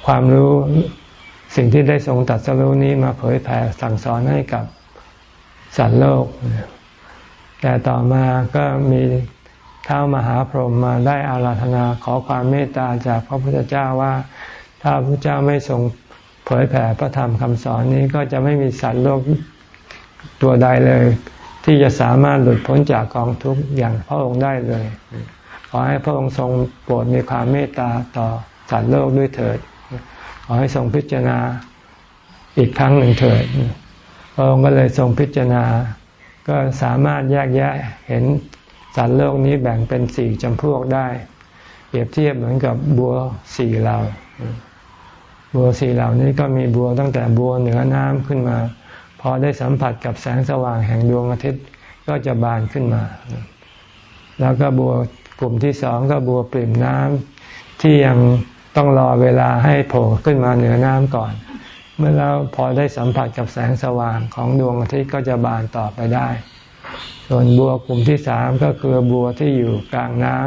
ความรู้สิ่งที่ได้ทรงตัดสรู้นี้มาเผยแผ่สั่งสอนให้กับสัตว์โลก แต่ต่อมาก็มีเท้ามหาพรหมมาได้อาราธนาขอความเมตตาจากพระพุทธเจ้าว่า ถ้าพระเจ้าไม่ทรงเผยแผ่พระธรรมคำสอนนี้ก็จะไม่มีสัตว์โลกตัวใดเลย ที่จะสามารถหลุดพ้นจากกองทุกข์อย่างพระองค์ได้เลย ขอให้พระองค์ทรงโปรดมีความเมตตาต่อสัตว์โลกด้วยเถิด ขอให้ทรงพิจารณาอีกครั้งหนึ่งเถิด พระองค์ก็เลยทรงพิจารณา ก็สามารถแยกแยะเห็นสัตว์โลกนี้แบ่งเป็นสี่จำพวกได้ เปรียบเทียบเหมือนกับบัวสี่เหล่า บัวสี่เหล่านี้ก็มีบัวตั้งแต่บัวเหนือน้ำขึ้นมา พอได้สัมผัสกับแสงสว่างแห่งดวงอาทิตย์ก็จะบานขึ้นมา แล้วก็บัว กลุ่มที่สองก็บัวปริ่มน้ำที่ยังต้องรอเวลาให้โผล่ขึ้นมาเหนือน้ำก่อน เมื่อเราพอได้สัมผัสกับแสงสว่างของดวงอาทิตย์ก็จะบานต่อไปได้ ส่วนบัวกลุ่มที่สามก็คือบัวที่อยู่กลางน้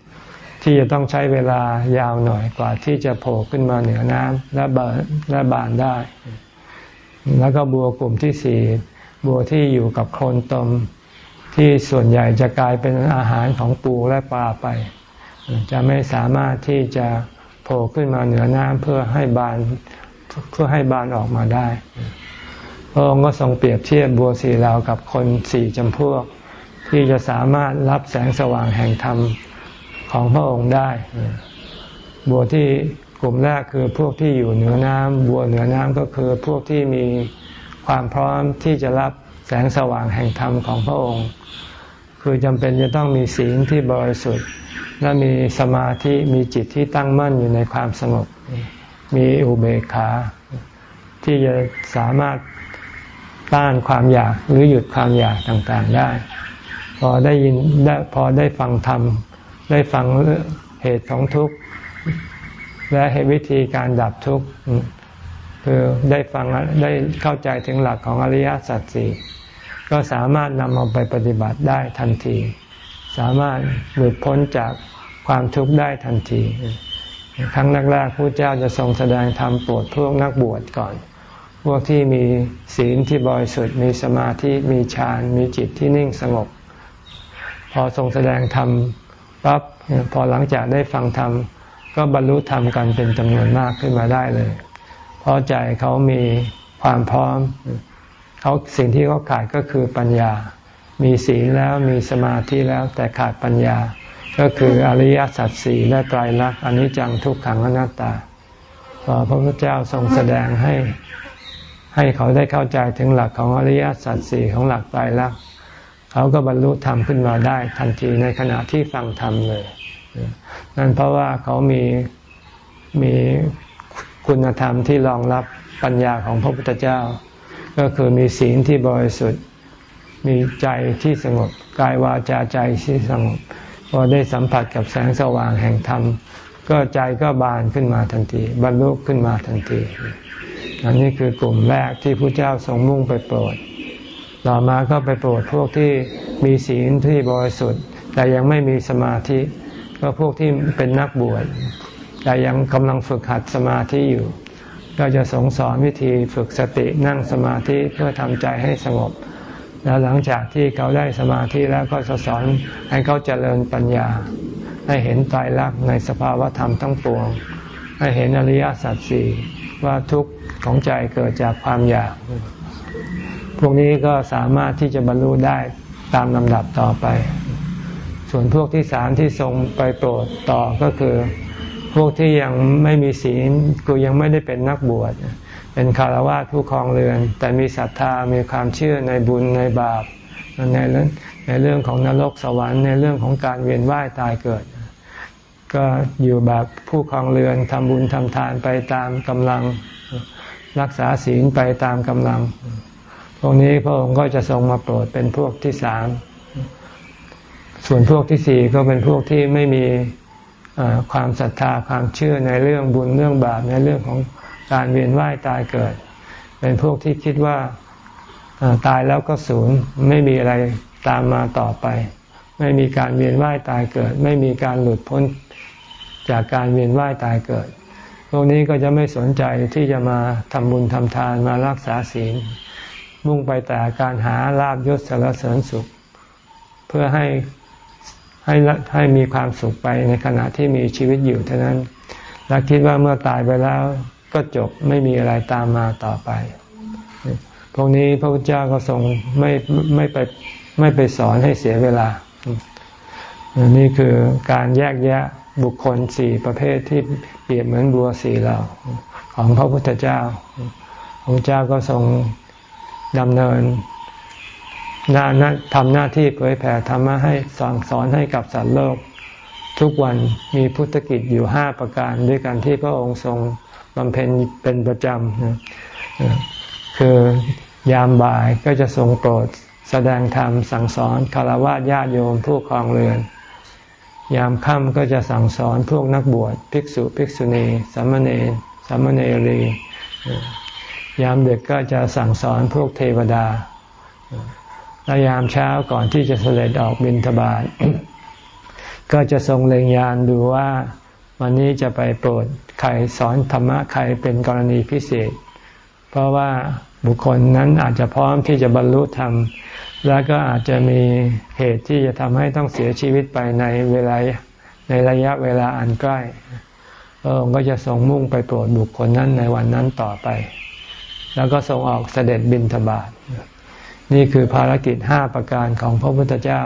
ำที่จะต้องใช้เวลายาวหน่อยกว่าที่จะโผล่ขึ้นมาเหนือน้ำและบานและบานได้ แล้วก็บัวกลุ่มที่สี่บัวที่อยู่กับโคลนตม ที่ส่วนใหญ่จะกลายเป็นอาหารของปูและปลาไป จะไม่สามารถที่จะโผล่ขึ้นมาเหนือน้ำเพื่อให้บานเพื่อให้บานออกมาได้พระองค์ก็ทรงเปรียบเทียบบัวสีเหลากับคนสี่จำพวก ที่จะสามารถรับแสงสว่างแห่งธรรมของพระองค์ได้ บัวที่กลุ่มแรกคือพวกที่อยู่เหนือน้ำบัวเหนือน้ำก็คือพวกที่มีความพร้อมที่จะรับ แสงสว่างแห่งธรรมของพระองค์ คือจำเป็นจะต้องมีศีลที่บริสุทธิ์ และมีสมาธิมีจิตที่ตั้งมั่นอยู่ในความสงบ มีอุเบกขา ที่จะสามารถต้านความอยากหรือหยุดความอยากต่างๆได้ พอได้ยินได้พอได้ฟังธรรม ได้ฟังเหตุของทุกข์ และเหตุวิธีการดับทุกข์ คือได้ฟังได้เข้าใจถึงหลักของอริยสัจสี่ก็สามารถนำเอาไปปฏิบัติได้ทันที สามารถหลุดพ้นจากความทุกข์ได้ทันที ครั้งแรกๆพระเจ้าจะทรงแสดงธรรมโปรดพวกนักบวชก่อน พวกที่มีศีลที่บริสุทธิ์มีสมาธิมีฌานมีจิตที่นิ่งสงบ พอทรงแสดงธรรมปั๊บพอหลังจากได้ฟังธรรมก็บรรลุธรรมกันเป็นจำนวนมากขึ้นมาได้เลย เพราะใจเขามีความพร้อมเขาสิ่งที่เขาขาดก็คือปัญญา มีศีลแล้วมีสมาธิแล้วแต่ขาดปัญญา ก็คืออริยสัจสี่และไตรลักษณ์อนิจจังทุกขังอนัตตาพอพระพุทธเจ้าทรงแสดงให้ ให้เขาได้เข้าใจถึงหลักของอริยสัจสี่ของหลักไตรลักษณ์เขาก็บรรลุธรรมขึ้นมาได้ทันทีในขณะที่ฟังธรรมเลย นั่นเพราะว่าเขามีมี คุณธรรมที่รองรับปัญญาของพระพุทธเจ้า ก็คือมีศีลที่บริสุทธิ์ มีใจที่สงบกายวาจาใจที่สงบพอได้สัมผัสกับแสงสว่างแห่งธรรม ก็ใจก็บานขึ้นมาทันที บรรลุขึ้นมาทันที อันนี้คือกลุ่มแรกที่พระเจ้าทรงมุ่งไปโปรด ต่อมาก็ไปโปรดพวกที่มีศีลที่บริสุทธิ์ แต่ยังไม่มีสมาธิก็พวกที่เป็นนักบวช แต่ยังกำลังฝึกหัดสมาธิอยู่ ก็จะสงสอนวิธีฝึกสตินั่งสมาธิเพื่อทำใจให้สงบ แล้วหลังจากที่เขาได้สมาธิแล้วก็จะสอนให้เขาเจริญปัญญา ให้เห็นตายรักในสภาวะธรรมทั้งปวง ให้เห็นอริยสัจสี่ว่าทุกข์ของใจเกิดจากความอยาก พวกนี้ก็สามารถที่จะบรรลุได้ตามลำดับต่อไป ส่วนพวกที่สามที่ทรงไปโปรดต่อก็คือ พวกที่ยังไม่มีศีลกูยังไม่ได้เป็นนักบวชเป็นคารวะผู้ครองเรือน แต่มีศรัทธามีความเชื่อในบุญในบาปในเรื่องในเรื่องของนรกสวรรค์ในเรื่องของการเวียนว่ายตายเกิด ก็อยู่แบบผู้ครองเรือนทำบุญทำทานไปตามกำลังรักษาศีลไปตามกำลัง พวกนี้พระองค์ก็จะทรงมาโปรดเป็นพวกที่สามส่วนพวกที่สี่ก็เป็นพวกที่ไม่มี ความศรัทธาความเชื่อในเรื่องบุญเรื่องบาปในเรื่องของการเวียนว่ายตายเกิด เป็นพวกที่คิดว่าตายแล้วก็ศูนย์ไม่มีอะไรตามมาต่อไป ไม่มีการเวียนว่ายตายเกิด ไม่มีการหลุดพ้นจากการเวียนว่ายตายเกิด พวกนี้ก็จะไม่สนใจที่จะมาทำบุญทำทานมารักษาศีล มุ่งไปแต่การหาลาบยศสารเสริญสุข เพื่อให้ ให้ให้มีความสุขไปในขณะที่มีชีวิตอยู่เท่านั้น และคิดว่าเมื่อตายไปแล้วก็จบไม่มีอะไรตามมาต่อไป พวกนี้พระพุทธเจ้าก็ทรงไม่ไม่ไปไม่ไปสอนให้เสียเวลา นี่คือการแยกแยะบุคคลสี่ประเภทที่เปรียบเหมือนบัวสี่เหล่าของพระพุทธเจ้า พระพุทธเจ้าก็ทรงดำเนิน หน้าทำหน้าที่เผยแผ่ธรรมะให้สอนสอนให้กับสัตว์โลก ทุกวันมีพุทธกิจอยู่ห้าประการด้วยกันที่พระองค์ทรงบำเพ็ญเป็นประจำคือยามบ่ายก็จะทรงโปรดแสดงธรรมสั่งสอนคารวะญาติโยมผู้ครองเรือน ยามค่ำก็จะสั่งสอนพวกนักบวชภิกษุภิกษุณีสามเณรสามเณรียามเด็กก็จะสั่งสอนพวกเทวดา และยามเช้าก่อนที่จะเสด็จออกบินทบาทก็จะทรงเล็งยานดูว่า วันนี้จะไปโปรดใครสอนธรรมะใครเป็นกรณีพิเศษ เพราะว่าบุคคลนั้นอาจจะพร้อมที่จะบรรลุธรรม แล้วก็อาจจะมีเหตุที่จะทำให้ต้องเสียชีวิตไปในเวลาในระยะเวลาอันใกล้พระองค์ก็จะทรงมุ่งไปโปรดบุคคลนั้นในวันนั้นต่อไป แล้วก็ทรงออกเสด็จบินทบาท นี่คือภารกิจห้าประการของพระพุทธเจ้า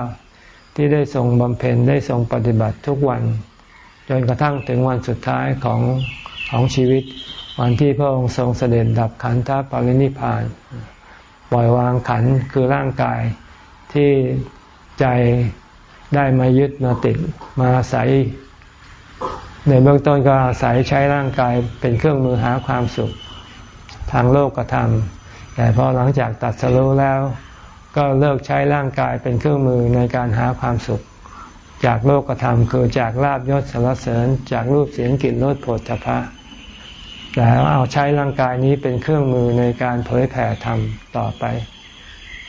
ที่ได้ทรงบำเพ็ญได้ทรงปฏิบัติทุกวัน จนกระทั่งถึงวันสุดท้ายของของชีวิต วันที่พระองค์ทรงเสด็จดับขันธปรินิพาน ปล่อยวางขันคือร่างกายที่ใจได้มายึดมาติดมาใส่ในเบื้องต้นก็อาศัยใช้ร่างกายเป็นเครื่องมือหาความสุข ทางโลกกระทำ แต่พอหลังจากตัดสรู้แล้ว ก็เลิกใช้ร่างกายเป็นเครื่องมือในการหาความสุข จากโลกกระทำคือจากลาบยศสารเสริญ จากรูปเสียงกลิ่นรสผลทพะแต่เอาใช้ร่างกายนี้เป็นเครื่องมือในการเผยแผ่ธรรมต่อไป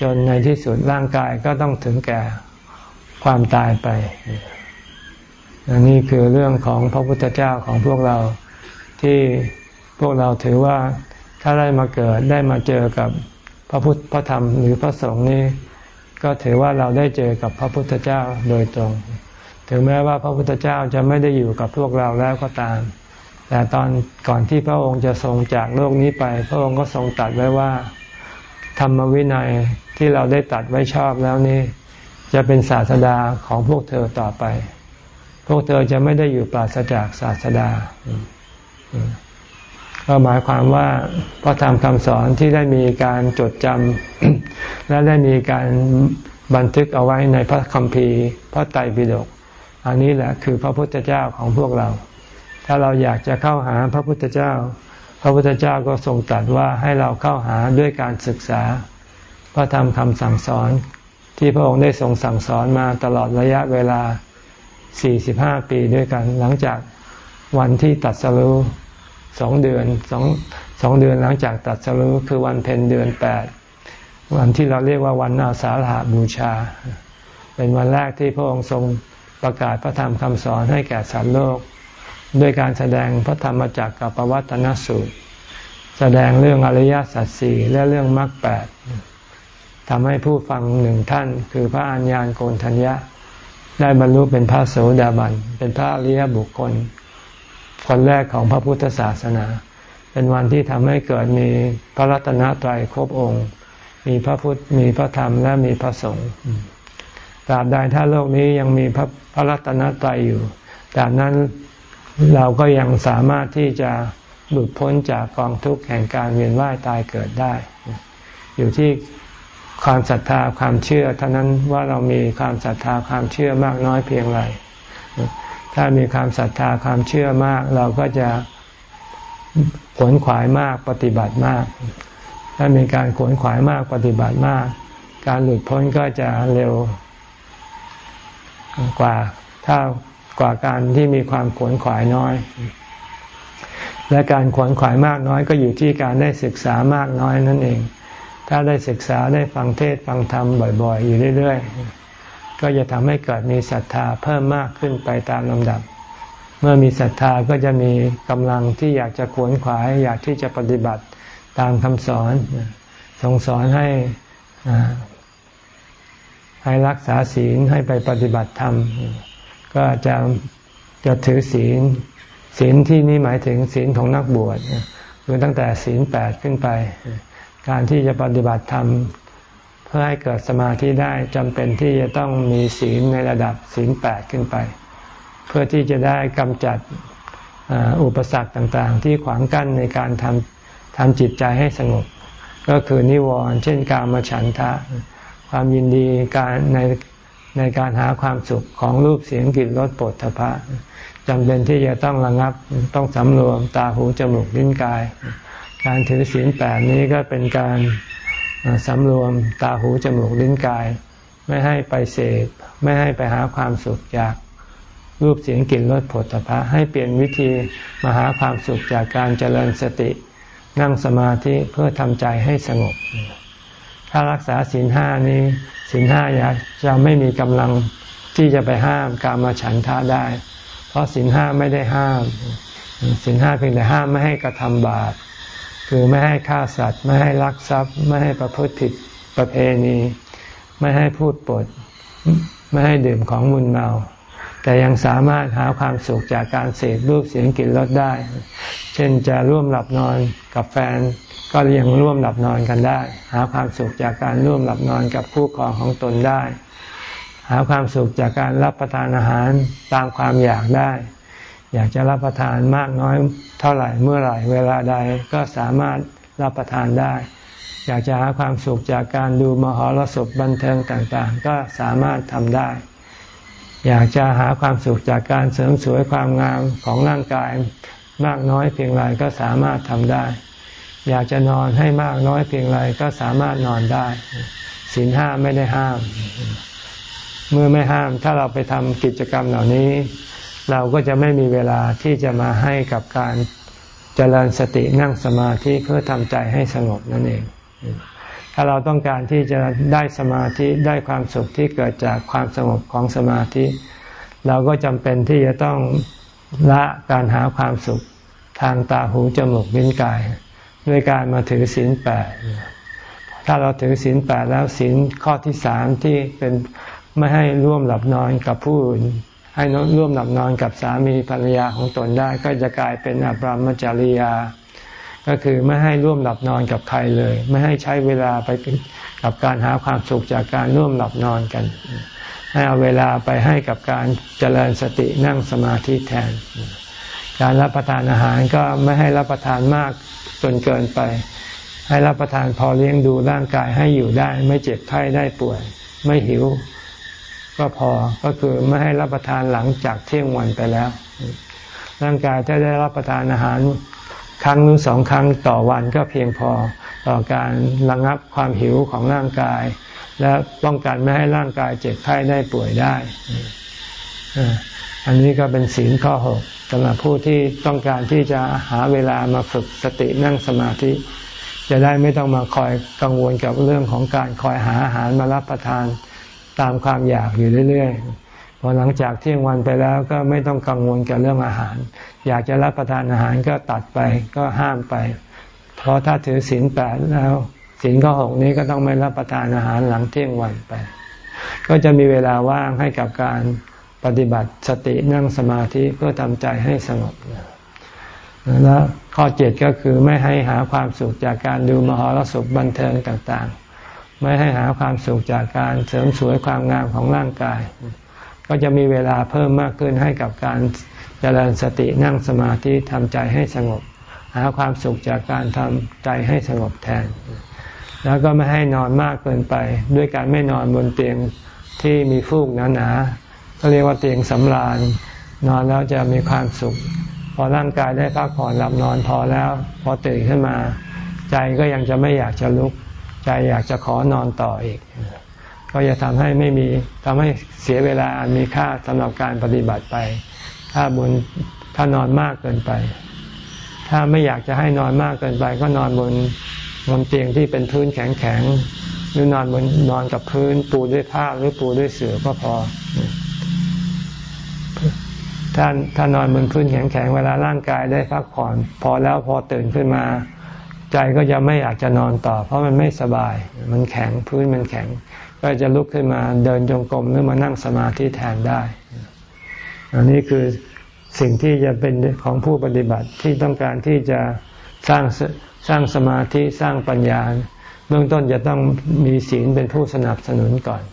จนในที่สุดร่างกายก็ต้องถึงแก่ความตายไปอันนี้คือเรื่องของพระพุทธเจ้าของพวกเราที่พวกเราถือว่า ถ้าได้มาเกิดได้มาเจอกับพระพุทธพระธรรมหรือพระสงฆ์นี้ ก็ถือว่าเราได้เจอกับพระพุทธเจ้าโดยตรง ถึงแม้ว่าพระพุทธเจ้าจะไม่ได้อยู่กับพวกเราแล้วก็ตาม แต่ตอนก่อนที่พระองค์จะทรงจากโลกนี้ไป พระองค์ก็ทรงตัดไว้ว่า ธรรมวินัยที่เราได้ตัดไว้ชอบแล้วนี้ จะเป็นศาสดาของพวกเธอต่อไป พวกเธอจะไม่ได้อยู่ปราศจากศาสดา ก็หมายความว่าพระธรรมคำสอนที่ได้มีการจดจำและได้มีการบันทึกเอาไว้ในพระคัมภีร์ พระไตรปิฎกอันนี้แหละคือพระพุทธเจ้าของพวกเรา ถ้าเราอยากจะเข้าหาพระพุทธเจ้า พระพุทธเจ้าก็ทรงตรัสว่าให้เราเข้าหาด้วยการศึกษา พระธรรมคำสั่งสอน ที่พระองค์ได้ทรงสั่งสอนมาตลอดระยะเวลาสี่สิบห้าปีด้วยกัน หลังจากวันที่ตัดสรุ สองเดือนสองสองเดือนหลังจากตัดสรุคือวันเพ็ญเดือนแปดวันที่เราเรียกว่าวันอาสาฬหาบูชา เป็นวันแรกที่พระองค์ทรงประกาศพระธรรมคำสอนให้แก่สัตว์โลก ด้วยการแสดงพระธรรมจักรกับปวัตนสูตร แสดงเรื่องอริยสัจสี่และเรื่องมรรคแปดทำให้ผู้ฟังหนึ่งท่านคือพระอัญญาณโกนทัญญะ ได้บรรลุเป็นพระโสดาบัน เป็นพระอริยบุคคล คนแรกของพระพุทธศาสนา เป็นวันที่ทำให้เกิดมีพระรัตนตรัยครบองค์ มีพระพุทธมีพระธรรมและมีพระสงฆ์ตราบใดถ้าโลกนี้ยังมีพระพระรัตนตรัยอยู่ตราบนั้นเราก็ยังสามารถที่จะหลุดพ้นจากกองทุกข์แห่งการเวียนว่ายตายเกิดได้ อยู่ที่ความศรัทธาความเชื่อ เท่านั้นว่าเรามีความศรัทธาความเชื่อมากน้อยเพียงไร ถ้ามีความศรัทธาความเชื่อมาก เราก็จะขวนขวายมากปฏิบัติมาก ถ้ามีการขวนขวายมากปฏิบัติมาก การหลุดพ้นก็จะเร็วกว่าถ้ากว่าการที่มีความขวนขวายน้อย และการขวนขวายมากน้อยก็อยู่ที่การได้ศึกษามากน้อยนั่นเอง ถ้าได้ศึกษาได้ฟังเทศฟังธรรมบ่อย ๆ อยู่เรื่อย ๆ ก็จะทำให้เกิดมีศรัทธาเพิ่มมากขึ้นไปตามลำดับ เมื่อมีศรัทธาก็จะมีกำลังที่อยากจะขวนขวาย อยากที่จะปฏิบัติตามคำสอนทรงสอนให้ให้รักษาศีลให้ไปปฏิบัติธรรม ก็จะจะถือศีล ศีลที่นี่หมายถึงศีลของนักบวชคือตั้งแต่ศีลแปดขึ้นไป การที่จะปฏิบัติธรรม เพื่อให้เกิดสมาธิได้จำเป็นที่จะต้องมีศีลในระดับศีลแปดขึ้นไป เพื่อที่จะได้กำจัดอุปสรรคต่างๆ ที่ขวางกั้นในการทำทำจิตใจให้สงบ ก็คือนิวรณ์เช่นการมาฉันทะ ความยินดีการในในการหาความสุขของรูปเสียงกลิ่นรสปดทพะจำเป็นที่จะต้องระงับต้องสำรวมตาหูจมูกลิ้นกาย การถือศีลแปดนี้ก็เป็นการ สำรวมตาหูจมูกลิ้นกาย ไม่ให้ไปเสพไม่ให้ไปหาความสุขจากรูปเสียงกลิ่นรสผลตภะให้เปลี่ยนวิธีมาหาความสุขจากการเจริญสติ นั่งสมาธิเพื่อทำใจให้สงบ ถ้ารักษาศีลห้านี้ศีลห้ายาจะไม่มีกำลังที่จะไปห้ามการมาฉันทะได้ เพราะศีลห้าไม่ได้ห้ามศีลห้าเพียงแต่ห้ามไม่ให้กระทำบาป คือไม่ให้ฆ่าสัตว์ ไม่ให้ลักทรัพย์ ไม่ให้ประพฤติผิดประเพณี ไม่ให้พูดปด ไม่ให้ดื่มของมึนเมา แต่ยังสามารถหาความสุขจากการเสพรูปเสียงกลิ่นรสได้ เช่นจะร่วมหลับนอนกับแฟนก็ยังร่วมหลับนอนกันได้ หาความสุขจากการร่วมหลับนอนกับคู่ครองของตนได้ หาความสุขจากการรับประทานอาหารตามความอยากได้ อยากจะรับประทานมากน้อยเท่าไหร่เมื่อไหร่เวลาใดก็สามารถรับประทานได้ อยากจะหาความสุขจากการดูมหรสพบันเทิงต่างๆ ก็สามารถทำได้ อยากจะหาความสุขจากการเสริมสวยความงามของร่างกายมากน้อยเพียงไรก็สามารถทำได้ อยากจะนอนให้มากน้อยเพียงไรก็สามารถนอนได้ศีลห้าไม่ได้ห้าม เมื่อไม่ห้ามถ้าเราไปทำกิจกรรมเหล่านี้ เราก็จะไม่มีเวลาที่จะมาให้กับการเจริญสตินั่งสมาธิเพื่อทำใจให้สงบนั่นเอง ถ้าเราต้องการที่จะได้สมาธิได้ความสุขที่เกิดจากความสงบของสมาธิ เราก็จำเป็นที่จะต้องละการหาความสุขทางตาหูจมูกลิ้นกาย ด้วยการมาถือศีลแปดถ้าเราถือศีลแปดแล้วศีลข้อที่สามที่เป็นไม่ให้ร่วมหลับนอนกับผู้อื่น ให้ร่วมหลับนอนกับสามีภรรยาของตนได้ก็จะกลายเป็นอัปรามจริยา ก็คือไม่ให้ร่วมหลับนอนกับใครเลย ไม่ให้ใช้เวลาไปกับการหาความสุขจากการร่วมหลับนอนกัน ให้เอาเวลาไปให้กับการเจริญสตินั่งสมาธิแทน การรับประทานอาหารก็ไม่ให้รับประทานมากจนเกินไป ให้รับประทานพอเลี้ยงดูร่างกายให้อยู่ได้ ไม่เจ็บไข้ได้ป่วย ไม่หิว ก็พอก็คือไม่ให้รับประทานหลังจากเที่ยงวันไปแล้ว ร่างกายถ้าได้รับประทานอาหารครั้งหรือสองครั้งต่อวันก็เพียงพอต่อการระงับความหิวของร่างกาย และป้องกันไม่ให้ร่างกายเจ็บไข้ได้ป่วยได้อันนี้ก็เป็นศีลข้อหกสำหรับผู้ที่ต้องการที่จะหาเวลามาฝึกสตินั่งสมาธิ จะได้ไม่ต้องมาคอยกังวลกับเรื่องของการคอยหาอาหารมารับประทาน ตามความอยากอยู่เรื่อยๆ พอหลังจากเที่ยงวันไปแล้วก็ไม่ต้องกังวลกับเรื่องอาหาร อยากจะรับประทานอาหารก็ตัดไปก็ห้ามไป เพราะถ้าถือศีลแปดแล้วศีลข้อหกนี้ก็ต้องไม่รับประทานอาหารหลังเที่ยงวันไป ก็จะมีเวลาว่างให้กับการปฏิบัติสตินั่งสมาธิเพื่อทำใจให้สงบและข้อเจ็ดก็คือไม่ให้หาความสุขจากการดูมหรสพบันเทิงต่างๆ ไม่ให้หาความสุขจากการเสริมสวยความงามของร่างกาย ก็จะมีเวลาเพิ่มมากขึ้นให้กับการเจริญสตินั่งสมาธิทำใจให้สงบ หาความสุขจากการทำใจให้สงบแทน แล้วก็ไม่ให้นอนมากเกินไป ด้วยการไม่นอนบนเตียงที่มีฟูกหนาๆก็เรียกว่าเตียงสำราญ นอนแล้วจะมีความสุข พอร่างกายได้พักผ่อนหลับนอนพอแล้ว พอตื่นขึ้นมา ใจก็ยังจะไม่อยากจะลุก ใจอยากจะขอนอนต่ออีก ก็จะทำให้ไม่มีทำให้เสียเวลาอันมีค่าสำหรับการปฏิบัติไป ถ้าบนถ้านอนมากเกินไป ถ้าไม่อยากจะให้นอนมากเกินไป ก็นอนบนบนเตียงที่เป็นพื้นแข็งๆหรือนอนบนนอนกับพื้นปูด้วยผ้าหรือปูด้วยเสื่อก็พอถ้าถ้านอนบนพื้นแข็งๆเวลาร่างกายได้พักผ่อน พอแล้วพอตื่นขึ้นมา ใจก็จะไม่อยากจะนอนต่อ เพราะมันไม่สบาย มันแข็งพื้นมันแข็ง ก็จะลุกขึ้นมาเดินจงกรมหรือมานั่งสมาธิแทนได้ อันนี้คือสิ่งที่จะเป็นของผู้ปฏิบัติที่ต้องการที่จะสร้างสร้างสมาธิสร้างปัญญา เบื้องต้นจะต้องมีศีลเป็นผู้สนับสนุนก่อน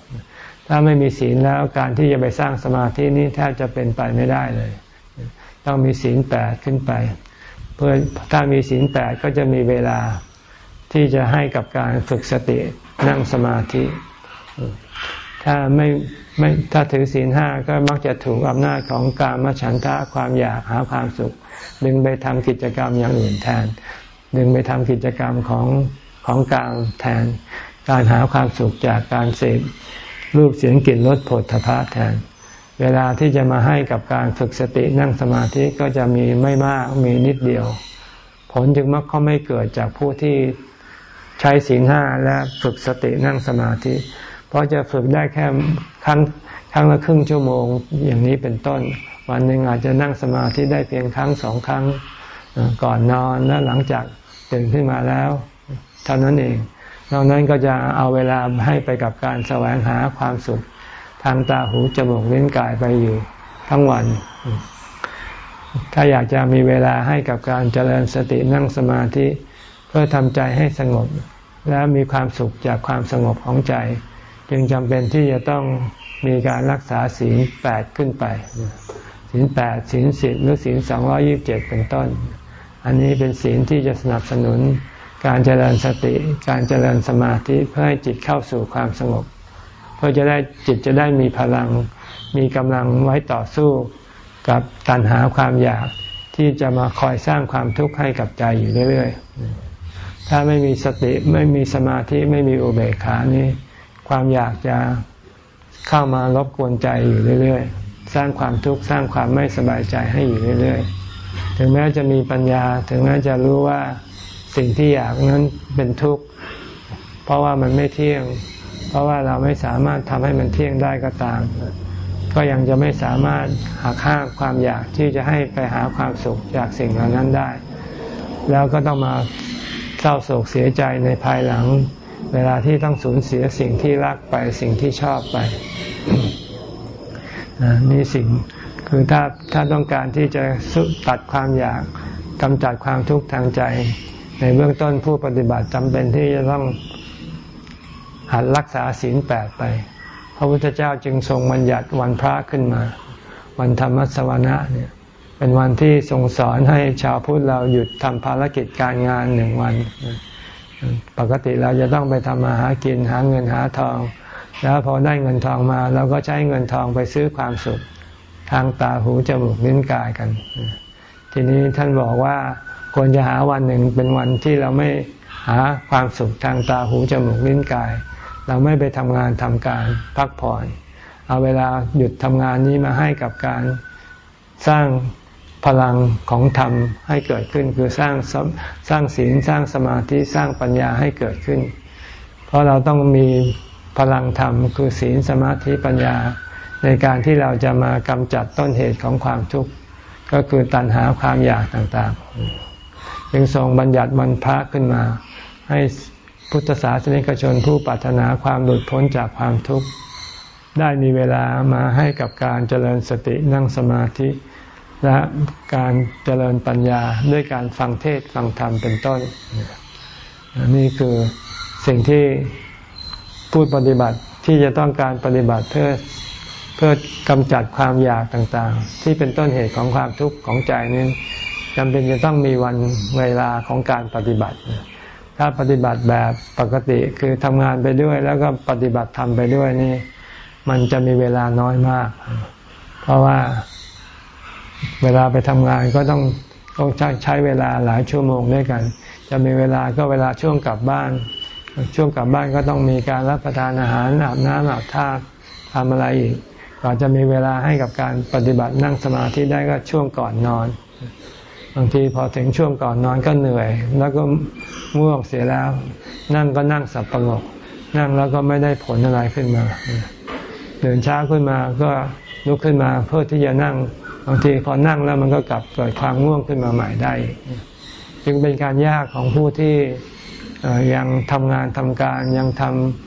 ถ้าไม่มีศีลแล้วการที่จะไปสร้างสมาธินี้แทบจะเป็นไปไม่ได้เลย ต้องมีศีลแปดขึ้นไป เพื่อถ้ามีศีลแปดก็จะมีเวลาที่จะให้กับการฝึกสตินั่งสมาธิ ถ้าไม่ไม่ถ้าถือศีลห้าก็มักจะถูกอำนาจของการมฉันทะความอยากหาความสุข ดึงไปทำกิจกรรมอย่างอื่นแทน ดึงไปทำกิจกรรมของของกลางแทน การหาความสุขจากการเสพรูปเสียงกลิ่นรสผลทพะแทน เวลาที่จะมาให้กับการฝึกสตินั่งสมาธิก็จะมีไม่มากมีนิดเดียว ผลจึงมักเขาไม่เกิดจากผู้ที่ใช้ศีลห้าและฝึกสตินั่งสมาธิ เพราะจะฝึกได้แค่ครั้งครั้งละครึ่งชั่วโมงอย่างนี้เป็นต้น วันหนึ่งอาจจะนั่งสมาธิได้เพียงครั้งสองครั้งก่อนนอนและหลังจากตื่นขึ้นมาแล้วเท่านั้นเองนอกนั้นก็จะเอาเวลาให้ไปกับการแสวงหาความสุข ทางตาหูจมูกลิ้นกายไปอยู่ทั้งวัน ถ้าอยากจะมีเวลาให้กับการเจริญสตินั่งสมาธิ เพื่อทำใจให้สงบ และมีความสุขจากความสงบของใจ จึงจำเป็นที่จะต้องมีการรักษาศีลแปดขึ้นไปศีลแปดศีลสิบหรือศีลสองร้อยิบเจ็ดเป็นต้น อันนี้เป็นศีลที่จะสนับสนุนการเจริญสติ การเจริญสมาธิเพื่อให้จิตเข้าสู่ความสงบ เพื่อจะได้จิตจะได้มีพลัง มีกำลังไว้ต่อสู้กับตัณหาความอยากที่จะมาคอยสร้างความทุกข์ให้กับใจอยู่เรื่อยๆ ถ้าไม่มีสติไม่มีสมาธิไม่มีอุเบกขานี้ ความอยากจะเข้ามารบกวนใจอยู่เรื่อยๆ สร้างความทุกข์สร้างความไม่สบายใจให้อยู่เรื่อยๆ ถึงแม้จะมีปัญญา ถึงแม้จะรู้ว่าสิ่งที่อยากนั้นเป็นทุกข์ เพราะว่ามันไม่เที่ยง เพราะว่าเราไม่สามารถทำให้มันเที่ยงได้ก็ตาม ก็ยังจะไม่สามารถหักห้ามความอยากที่จะให้ไปหาความสุขจากสิ่งเหล่านั้นได้ แล้วก็ต้องมาเศร้าโศกเสียใจในภายหลัง เวลาที่ต้องสูญเสียสิ่งที่รักไปสิ่งที่ชอบไปนี่สิ่งคือถ้าถ้าต้องการที่จะตัดความอยากกำจัดความทุกข์ทางใจ ในเบื้องต้นผู้ปฏิบัติจำเป็นที่จะต้อง หัดรักษาศีลแปดไป พระพุทธเจ้าจึงทรงบัญญัติวันพระขึ้นมา วันธรรมสวนะเนี่ยเป็นวันที่ทรงสอนให้ชาวพุทธเราหยุดทำภารกิจการงานหนึ่งวัน ปกติเราจะต้องไปทำมาหากินหาเงินหาทอง แล้วพอได้เงินทองมาเราก็ใช้เงินทองไปซื้อความสุขทางตาหูจมูกลิ้นกายกัน ทีนี้ท่านบอกว่าควรจะหาวันหนึ่งเป็นวันที่เราไม่หาความสุขทางตาหูจมูกลิ้นกาย เราไม่ไปทำงานทำการพักผ่อน เอาเวลาหยุดทำงานนี้มาให้กับการสร้างพลังของธรรมให้เกิดขึ้น คือสร้างสร้างศีลสร้างสมาธิสร้างปัญญาให้เกิดขึ้น เพราะเราต้องมีพลังธรรมคือศีลสมาธิปัญญา ในการที่เราจะมากำจัดต้นเหตุของความทุกข์ก็คือตัณหาความอยากต่างๆ จึงทรงบัญญัติวันพระขึ้นมา ให้ พุทธศาสนิกชนผู้ปรารถนาความหลุดพ้นจากความทุกข์ ได้มีเวลามาให้กับการเจริญสตินั่งสมาธิ และการเจริญปัญญาด้วยการฟังเทศฟังธรรมเป็นต้น นี่คือสิ่งที่ผู้ปฏิบัติที่จะต้องการปฏิบัติเพื่อเพื่อกำจัดความอยากต่างๆ ที่เป็นต้นเหตุของความทุกข์ของใจนี้จำเป็นจะต้องมีวันเวลาของการปฏิบัติ ถ้าปฏิบัติแบบปกติคือทำงานไปด้วย แล้วก็ปฏิบัติทำไปด้วยนี่ มันจะมีเวลาน้อยมาก เพราะว่าเวลาไปทำงานก็ต้องต้องใช้เวลาหลายชั่วโมงด้วยกัน จะมีเวลาก็เวลาช่วงกลับบ้าน ช่วงกลับบ้านก็ต้องมีการรับประทานอาหารอาบน้ำอาบท่าทำอะไรอีกก่อนจะมีเวลาให้กับการปฏิบัตินั่งสมาธิได้ก็ช่วงก่อนนอน บางทีพอถึงช่วงก่อนนอนก็เหนื่อย แล้วก็ ง่วงเสียแล้ว นั่งก็นั่งสับประงก นั่งแล้วก็ไม่ได้ผลอะไรขึ้นมาเดินช้าขึ้นมาก็ลุกขึ้นมาเพื่อที่จะนั่งบางทีพอนั่งแล้วมันก็กลับเกิดความง่วงขึ้นมาใหม่ได้ จึงเป็นการยากของผู้ที่ยังทำงานทำการยังท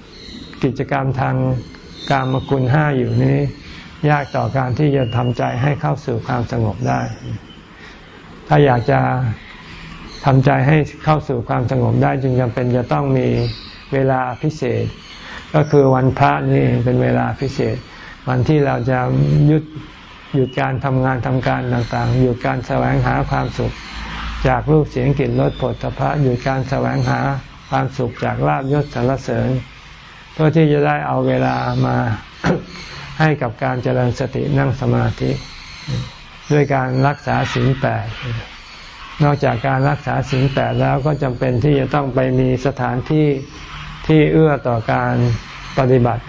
ำกิจกรรมทางการมกุลห้าอยู่นี้ยากต่อการที่จะทำใจให้เข้าสู่ความสงบได้ ถ้าอยากจะ ทำใจให้เข้าสู่ความสงบได้จึงจำเป็นจะต้องมีเวลาพิเศษ ก็คือวันพระนี่เป็นเวลาพิเศษ วันที่เราจะยุดหยุดการทำงานทำการต่างๆหยุดการแสวงหาความสุข จากรูปเสียงกลิ่นรสผลพระหยุดการแสวงหาความสุขจากลาบยศสรรเสริญ เพื่อที่จะได้เอาเวลามาให้กับการเจริญสตินั่งสมาธิ ด้วยการรักษาศีลแปด นอกจากการรักษาศีลแปดแล้วก็จำเป็นที่จะต้องไปมีสถานที่ที่เอื้อต่อการปฏิบัติ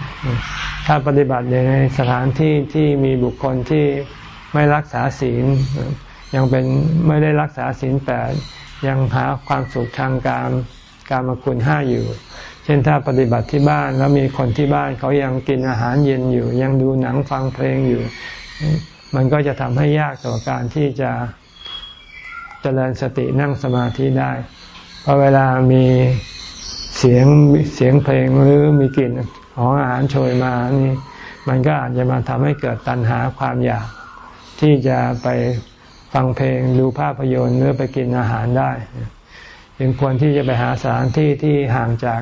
ถ้าปฏิบัติในสถานที่ที่มีบุคคลที่ไม่รักษาศีล ยังเป็นไม่ได้รักษาศีลแปดยังหาความสุขทางการการมคุณห้าอยู่ เช่นถ้าปฏิบัติที่บ้านแล้วมีคนที่บ้านเขายังกินอาหารเย็นอยู่ ยังดูหนังฟังเพลงอยู่ มันก็จะทำให้ยากต่อการที่จะ เจริญสตินั่งสมาธิได้ เพราะเวลามีเสียงเสียงเพลงหรือมีกลิ่นของอาหารโชยมานี่มันก็อาจจะมาทำให้เกิดตัณหาความอยาก ที่จะไปฟังเพลงดูภาพยนตร์หรือไปกินอาหารได้ยังควรที่จะไปหาสถานที่ที่ห่างจาก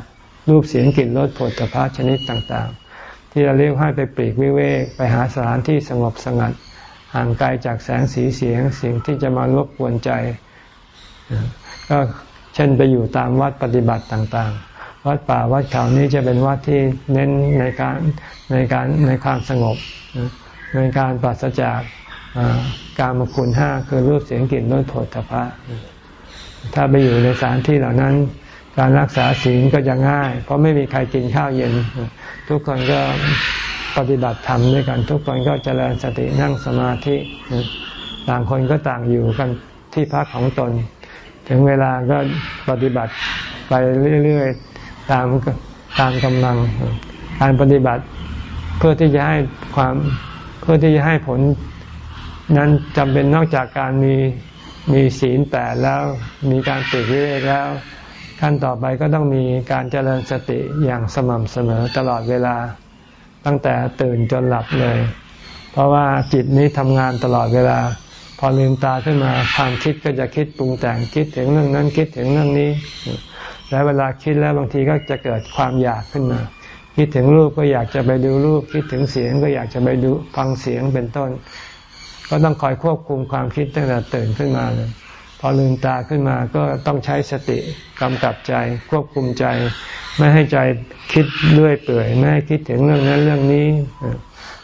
รูปเสียงกลิ่นรสผลตพระชนิดต่างๆ ที่เราเรียกให้ไปปลีกวิเวกไปหาสถานที่สงบสงัด ห่างไกลจากแสงสีเสียงสิ่งที่จะมารบกวนใจ ก็เช่นไปอยู่ตามวัดปฏิบัติต่างๆ วัดป่าวัดเขานี้จะเป็นวัดที่เน้นในการในการในความสงบในการปราศจากการมคุณห้าคือรูปเสียงกลิ่นรสผลพระถ้าไปอยู่ในสถานที่เหล่านั้น การรักษาศีลก็จะง่าย เพราะไม่มีใครกินข้าวเย็น ทุกคนก็ ปฏิบัติธรรมด้วยกัน ทุกคนก็เจริญสตินั่งสมาธิต่างคนก็ต่างอยู่กันที่พักของตน ถึงเวลาก็ปฏิบัติไปเรื่อยๆตามตามกำลัง การปฏิบัติเพื่อที่จะให้ความเพื่อที่จะให้ผลนั้นจำเป็นนอกจากการมีมีศีลแปดแล้วมีการปิดวิเวกแล้วขั้นต่อไปก็ต้องมีการเจริญสติอย่างสม่ำเสมอตลอดเวลา ตั้งแต่ตื่นจนหลับเลย เพราะว่าจิตนี้ทำงานตลอดเวลา พอลืมตาขึ้นมาความคิดก็จะคิดปรุงแต่งคิดถึงเรื่องนั้นคิดถึงเรื่องนี้ แล้วเวลาคิดแล้วบางทีก็จะเกิดความอยากขึ้นมา คิดถึงรูปก็อยากจะไปดูรูป คิดถึงเสียงก็อยากจะไปดูฟังเสียงเป็นต้น ก็ต้องคอยควบคุมความคิดตั้งแต่ตื่นขึ้นมาเลย พอลืมตาขึ้นมาก็ต้องใช้สติกำกับใจควบคุมใจ ไม่ให้ใจคิดเรื่อยเปื่อยไม่ให้คิดถึงเรื่องนั้นเรื่องนี้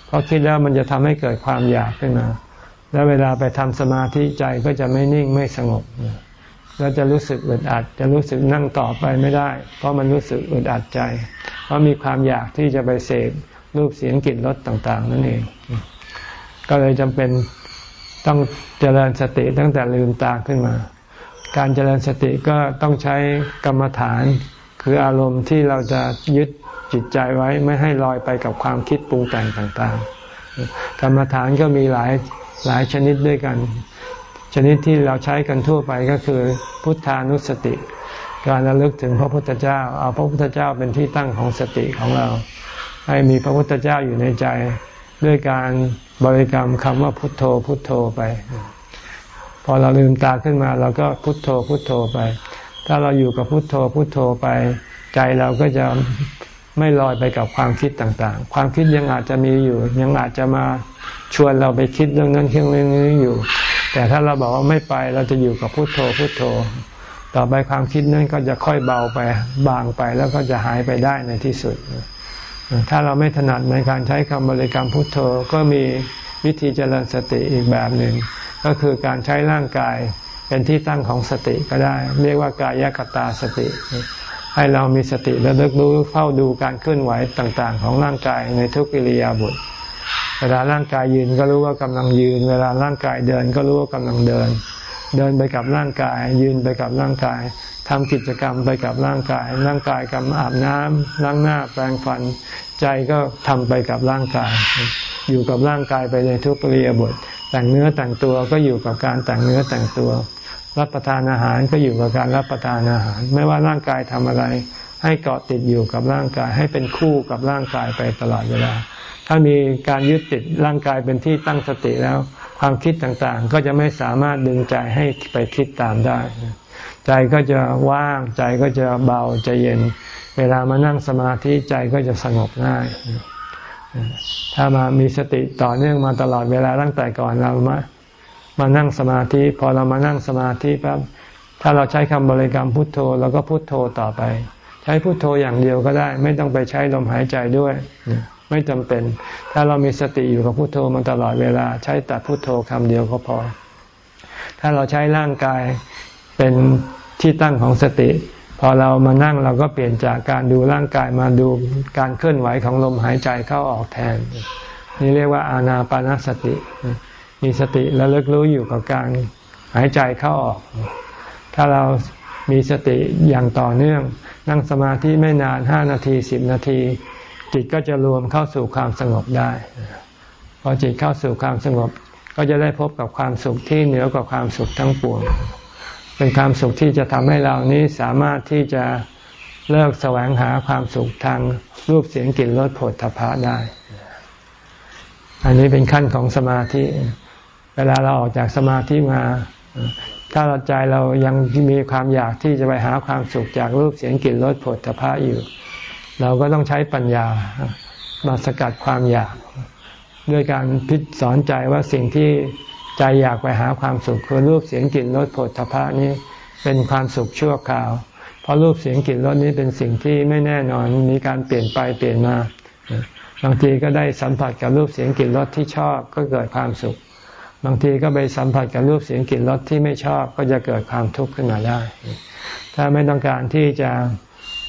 เพราะคิดแล้วมันจะทำให้เกิดความอยากขึ้นมา แล้วเวลาไปทำสมาธิใจก็จะไม่นิ่งไม่สงบแล้วจะรู้สึกอึดอัด จะรู้สึกนั่งต่อไปไม่ได้ เพราะมันรู้สึกอึดอัดใจ เพราะมีความอยากที่จะไปเสพรูปเสียงกลิ่นรสต่าง ๆ นั่นเอง ก็เลยจำเป็น ต้องเจริญสติตั้งแต่ลืมตาขึ้นมา การเจริญสติก็ต้องใช้กรรมฐาน คืออารมณ์ที่เราจะยึดจิตใจไว้ไม่ให้ลอยไปกับความคิดปรุงแต่งต่างๆ กรรมฐานก็มีหลายหลายชนิดด้วยกัน ชนิดที่เราใช้กันทั่วไปก็คือพุทธานุสติ การระลึกถึงพระพุทธเจ้า เอาพระพุทธเจ้าเป็นที่ตั้งของสติของเรา ให้มีพระพุทธเจ้าอยู่ในใจ ด้วยการบริกรรมคำว่าพุทโธพุทโธไป พอเราลืมตาขึ้นมาเราก็พุทโธพุทโธไป ถ้าเราอยู่กับพุทโธพุทโธไป ใจเราก็จะไม่ลอยไปกับความคิดต่างๆ ความคิดยังอาจจะมีอยู่ ยังอาจจะมาชวนเราไปคิดเรื่องนั้นเรื่องนี้อยู่ แต่ถ้าเราบอกว่าไม่ไปเราจะอยู่กับพุทโธพุทโธ ต่อไปความคิดนั้นก็จะค่อยเบาไปบางไปแล้วก็จะหายไปได้ในที่สุด ถ้าเราไม่ถนัดในการใช้คำบริกรรมพุทโธก็มีวิธีเจริญสติอีกแบบหนึ่ง ก็คือการใช้ร่างกายเป็นที่ตั้งของสติก็ได้ เรียกว่ากายกตาสติ ให้เรามีสติและเลิกรู้เฝ้าดูการเคลื่อนไหวต่างๆ ของร่างกายในทุกอิริยาบถเวลาร่างกายยืนก็รู้ว่ากำลังยืน เวลาร่างกายเดินก็รู้ว่ากำลังเดิน เดินไปกับร่างกาย ยืนไปกับร่างกาย ทำกิจกรรมไปกับร่างกาย ร่างกายกำอาบน้ำล้างหน้าแปรงฟัน ใจก็ทำไปกับร่างกาย อยู่กับร่างกายไปในทุกเรียบทแต่งเนื้อแต่งตัวก็อยู่กับการแต่งเนื้อแต่งตัว รับประทานอาหารก็อยู่กับการรับประทานอาหาร ไม่ว่าร่างกายทำอะไร ให้เกาะติดอยู่กับร่างกาย ให้เป็นคู่กับร่างกายไปตลอดเวลา ถ้ามีการยึดติดร่างกายเป็นที่ตั้งสติแล้ว ความคิดต่างๆ ก็จะไม่สามารถดึงใจให้ไปคิดตามได้ ใจก็จะว่างใจก็จะเบาใจเย็น เวลามานั่งสมาธิใจก็จะสงบง่ายถ้ามามีสติต่อเนื่องมาตลอดเวลาตั้งแต่ก่อนเรามามานั่งสมาธิ พอเรามานั่งสมาธิปั๊บถ้าเราใช้คำบริกรรมพุทโธเราก็พุทโธต่อไป ใช้พุทโธอย่างเดียวก็ได้ ไม่ต้องไปใช้ลมหายใจด้วยไม่จำเป็น ถ้าเรามีสติอยู่กับพุทโธมาตลอดเวลา ใช้แต่พุทโธคำเดียวก็พอ ถ้าเราใช้ร่างกาย เป็นที่ตั้งของสติ พอเรามานั่งเราก็เปลี่ยนจากการดูร่างกายมาดูการเคลื่อนไหวของลมหายใจเข้าออกแทน นี่เรียกว่าอานาปานสติ มีสติและเลิกรู้อยู่กับการหายใจเข้าออก ถ้าเรามีสติอย่างต่อเนื่อง นั่งสมาธิไม่นานห้านาทีสิบนาที จิตก็จะรวมเข้าสู่ความสงบได้ พอจิตเข้าสู่ความสงบก็จะได้พบกับความสุขที่เหนือกว่าความสุขทั้งปวง เป็นความสุขที่จะทำให้เรานี้สามารถที่จะเลิกแสวงหาความสุขทางรูปเสียงกลิ่นรสผลทพะได้ อันนี้เป็นขั้นของสมาธิ เวลาเราออกจากสมาธิมา ถ้าเราใจเรายังมีความอยากที่จะไปหาความสุขจากรูปเสียงกลิ่นรสผลทพะอยู่ เราก็ต้องใช้ปัญญามาสกัดความอยาก ด้วยการพิสอนใจว่าสิ่งที่ ใจอยากไปหาความสุขคือรูปเสียงกลิ่นรสผลทพะนี้เป็นความสุขชั่วคราว เพราะรูปเสียงกลิ่นรสนี้เป็นสิ่งที่ไม่แน่นอนมีการเปลี่ยนไปเปลี่ยนมาบางทีก็ได้สัมผัสกับรูปเสียงกลิ่นรสที่ชอบก็เกิดความสุข บางทีก็ไปสัมผัสกับรูปเสียงกลิ่นรสที่ไม่ชอบก็จะเกิดความทุกข์ขึ้นมาได้ ถ้าไม่ต้องการที่จะ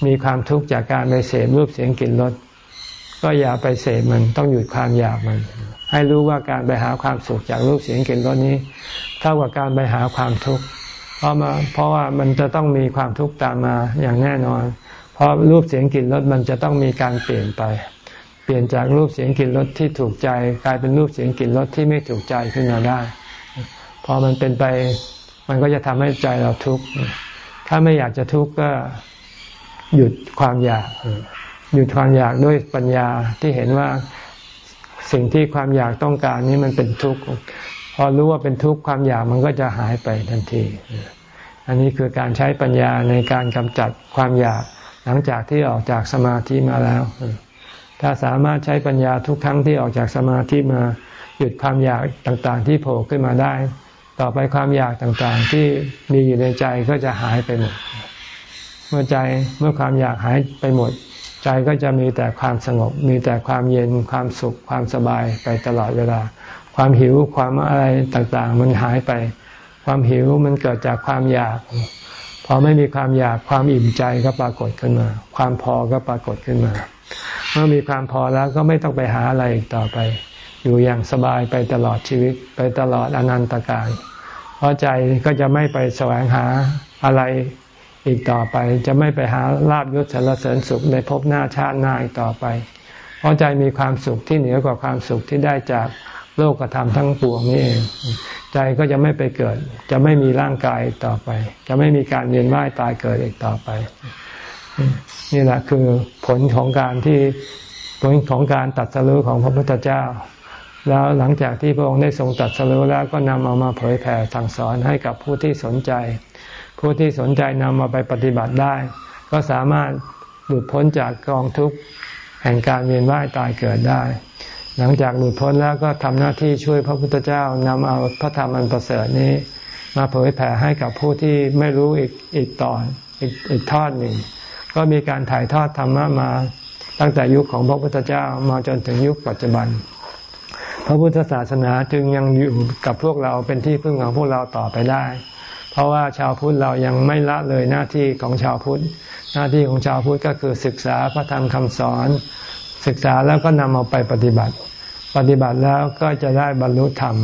มีความทุกข์จากการไปเสพรูปเสียงกลิ่นรสก็อย่าไปเสพมันต้องหยุดความอยากมัน ให้รู้ว่าการไปหาความสุขจากรูปเสียงกลิ่นรสนี้ เท่ากับการไปหาความทุกข์เพราะมาเพราะว่ามันจะต้องมีความทุกข์ตามมาอย่างแน่นอน เพราะรูปเสียงกลิ่นรสมันจะต้องมีการเปลี่ยนไป เปลี่ยนจากรูปเสียงกลิ่นรสที่ถูกใจ กลายเป็นรูปเสียงกลิ่นรสที่ไม่ถูกใจขึ้นมาได้ พอมันเป็นไปมันก็จะทำให้ใจเราทุกข์ถ้าไม่อยากจะทุกข์ก็หยุดความอยากหยุดความอยากด้วยปัญญาที่เห็นว่า สิ่งที่ความอยากต้องการนี้มันเป็นทุกข์พอรู้ว่าเป็นทุกข์ความอยากมันก็จะหายไปทันที อันนี้คือการใช้ปัญญาในการกำจัดความอยากหลังจากที่ออกจากสมาธิมาแล้ว ถ้าสามารถใช้ปัญญาทุกครั้งที่ออกจากสมาธิมาหยุดความอยากต่างๆ ที่โผล่ขึ้นมาได้ ต่อไปความอยากต่างๆ ที่มีอยู่ในใจก็จะหายไปหมด เมื่อใจเมื่อความอยากหายไปหมด ใจก็จะมีแต่ความสงบ มีแต่ความเย็นความสุขความสบายไปตลอดเวลา ความหิวความอะไรต่างๆ มันหายไป ความหิวมันเกิดจากความอยาก พอไม่มีความอยากความอิ่มใจก็ปรากฏขึ้นมา ความพอก็ปรากฏขึ้นมา เมื่อมีความพอแล้วก็ไม่ต้องไปหาอะไรอีกต่อไป อยู่อย่างสบายไปตลอดชีวิตไปตลอดอนันตกาลเพราะใจก็จะไม่ไปแสวงหาอะไร อีกต่อไปจะไม่ไปหาลาบยศสารเสริญสุขในภพหน้าชาติหน้าอีกต่อไป เพราะใจมีความสุขที่เหนือกว่าความสุขที่ได้จากโลกธรรมทั้งปวงนี้เอง ใจก็จะไม่ไปเกิด จะไม่มีร่างกายต่อไป จะไม่มีการเวียนว่ายตายเกิดอีกต่อไป นี่แหละคือผลของการที่ผลของการตัดสรุของพระพุทธเจ้า แล้วหลังจากที่พระองค์ได้ทรงตัดสรุแล้วก็นำเอามาเผยแผ่สั่งสอนให้กับผู้ที่สนใจ ผู้ที่สนใจนำมาไปปฏิบัติได้ ก็สามารถหลุดพ้นจากกองทุกข์แห่งการเวียนว่ายตายเกิดได้ หลังจากหลุดพ้นแล้วก็ทำหน้าที่ช่วยพระพุทธเจ้านำเอาพระธรรมอันประเสริฐนี้ มาเผยแผ่ให้กับผู้ที่ไม่รู้อีกอีกตอนอีกอีกทอดหนึ่ง ก็มีการถ่ายทอดธรรมะมาตั้งแต่ยุคของพระพุทธเจ้ามาจนถึงยุคปัจจุบัน พระพุทธศาสนาจึงยังอยู่กับพวกเราเป็นที่พึ่งของพวกเราต่อไปได้ เพราะว่าชาวพุทธเรายังไม่ละเลยหน้าที่ของชาวพุทธ หน้าที่ของชาวพุทธก็คือศึกษาพระธรรมคำสอน ศึกษาแล้วก็นำเอาไปปฏิบัติ ปฏิบัติแล้วก็จะได้บรรลุธรรม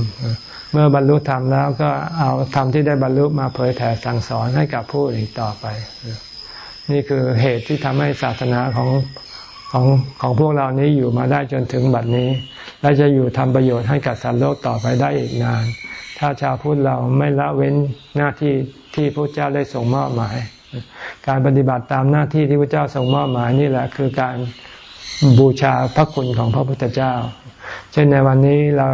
เมื่อบรรลุธรรมแล้วก็เอาธรรมที่ได้บรรลุมาเผยแผ่สั่งสอนให้กับผู้อื่นต่อไป นี่คือเหตุที่ทำให้ศาสนาของของของพวกเรานี้อยู่มาได้จนถึงบัดนี้ และจะอยู่ทำประโยชน์ให้กับสัตว์โลกต่อไปได้อีกนาน ถ้าชาวพุทธเราไม่ละเว้นหน้าที่ที่พระเจ้าได้ส่งมอบหมาย การปฏิบัติตามหน้าที่ที่พระเจ้าส่งมอบหมายนี่แหละคือการบูชาพระคุณของพระพุทธเจ้า เช่นในวันนี้เรา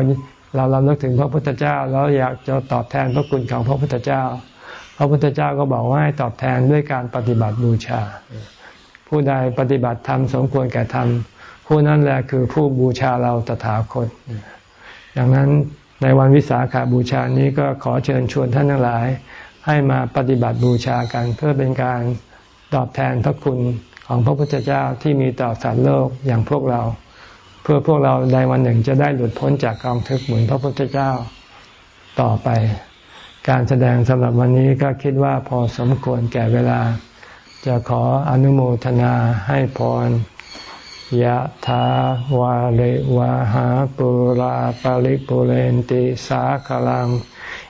เราเราเลิกถึงพระพุทธเจ้าแล้วอยากจะตอบแทนพระคุณของพระพุทธเจ้า พระพุทธเจ้าก็บอกว่าให้ตอบแทนด้วยการปฏิบัติบูชา ผู้ใดปฏิบัติธรรมสมควรแก่ธรรม ผู้นั้นแหละคือผู้บูชาเราตถาคต ดังนั้นในวันวิสาขาบูชานี้ก็ขอเชิญชวนท่านทั้งหลาย ให้มาปฏิบัติบูชากันเพื่อเป็นการตอบแทนพระคุณของพระพุทธเจ้าที่มีต่อสัตว์โลกอย่างพวกเรา เพื่อพวกเราในวันหนึ่งจะได้หลุดพ้นจากกองทุกข์เหมือนพระพุทธเจ้าต่อไป การแสดงสำหรับวันนี้ก็คิดว่าพอสมควรแก่เวลา จะขออนุโมทนาให้พร ยะถาวาเลวะหาปุราปาริปุเรนติสาคลัง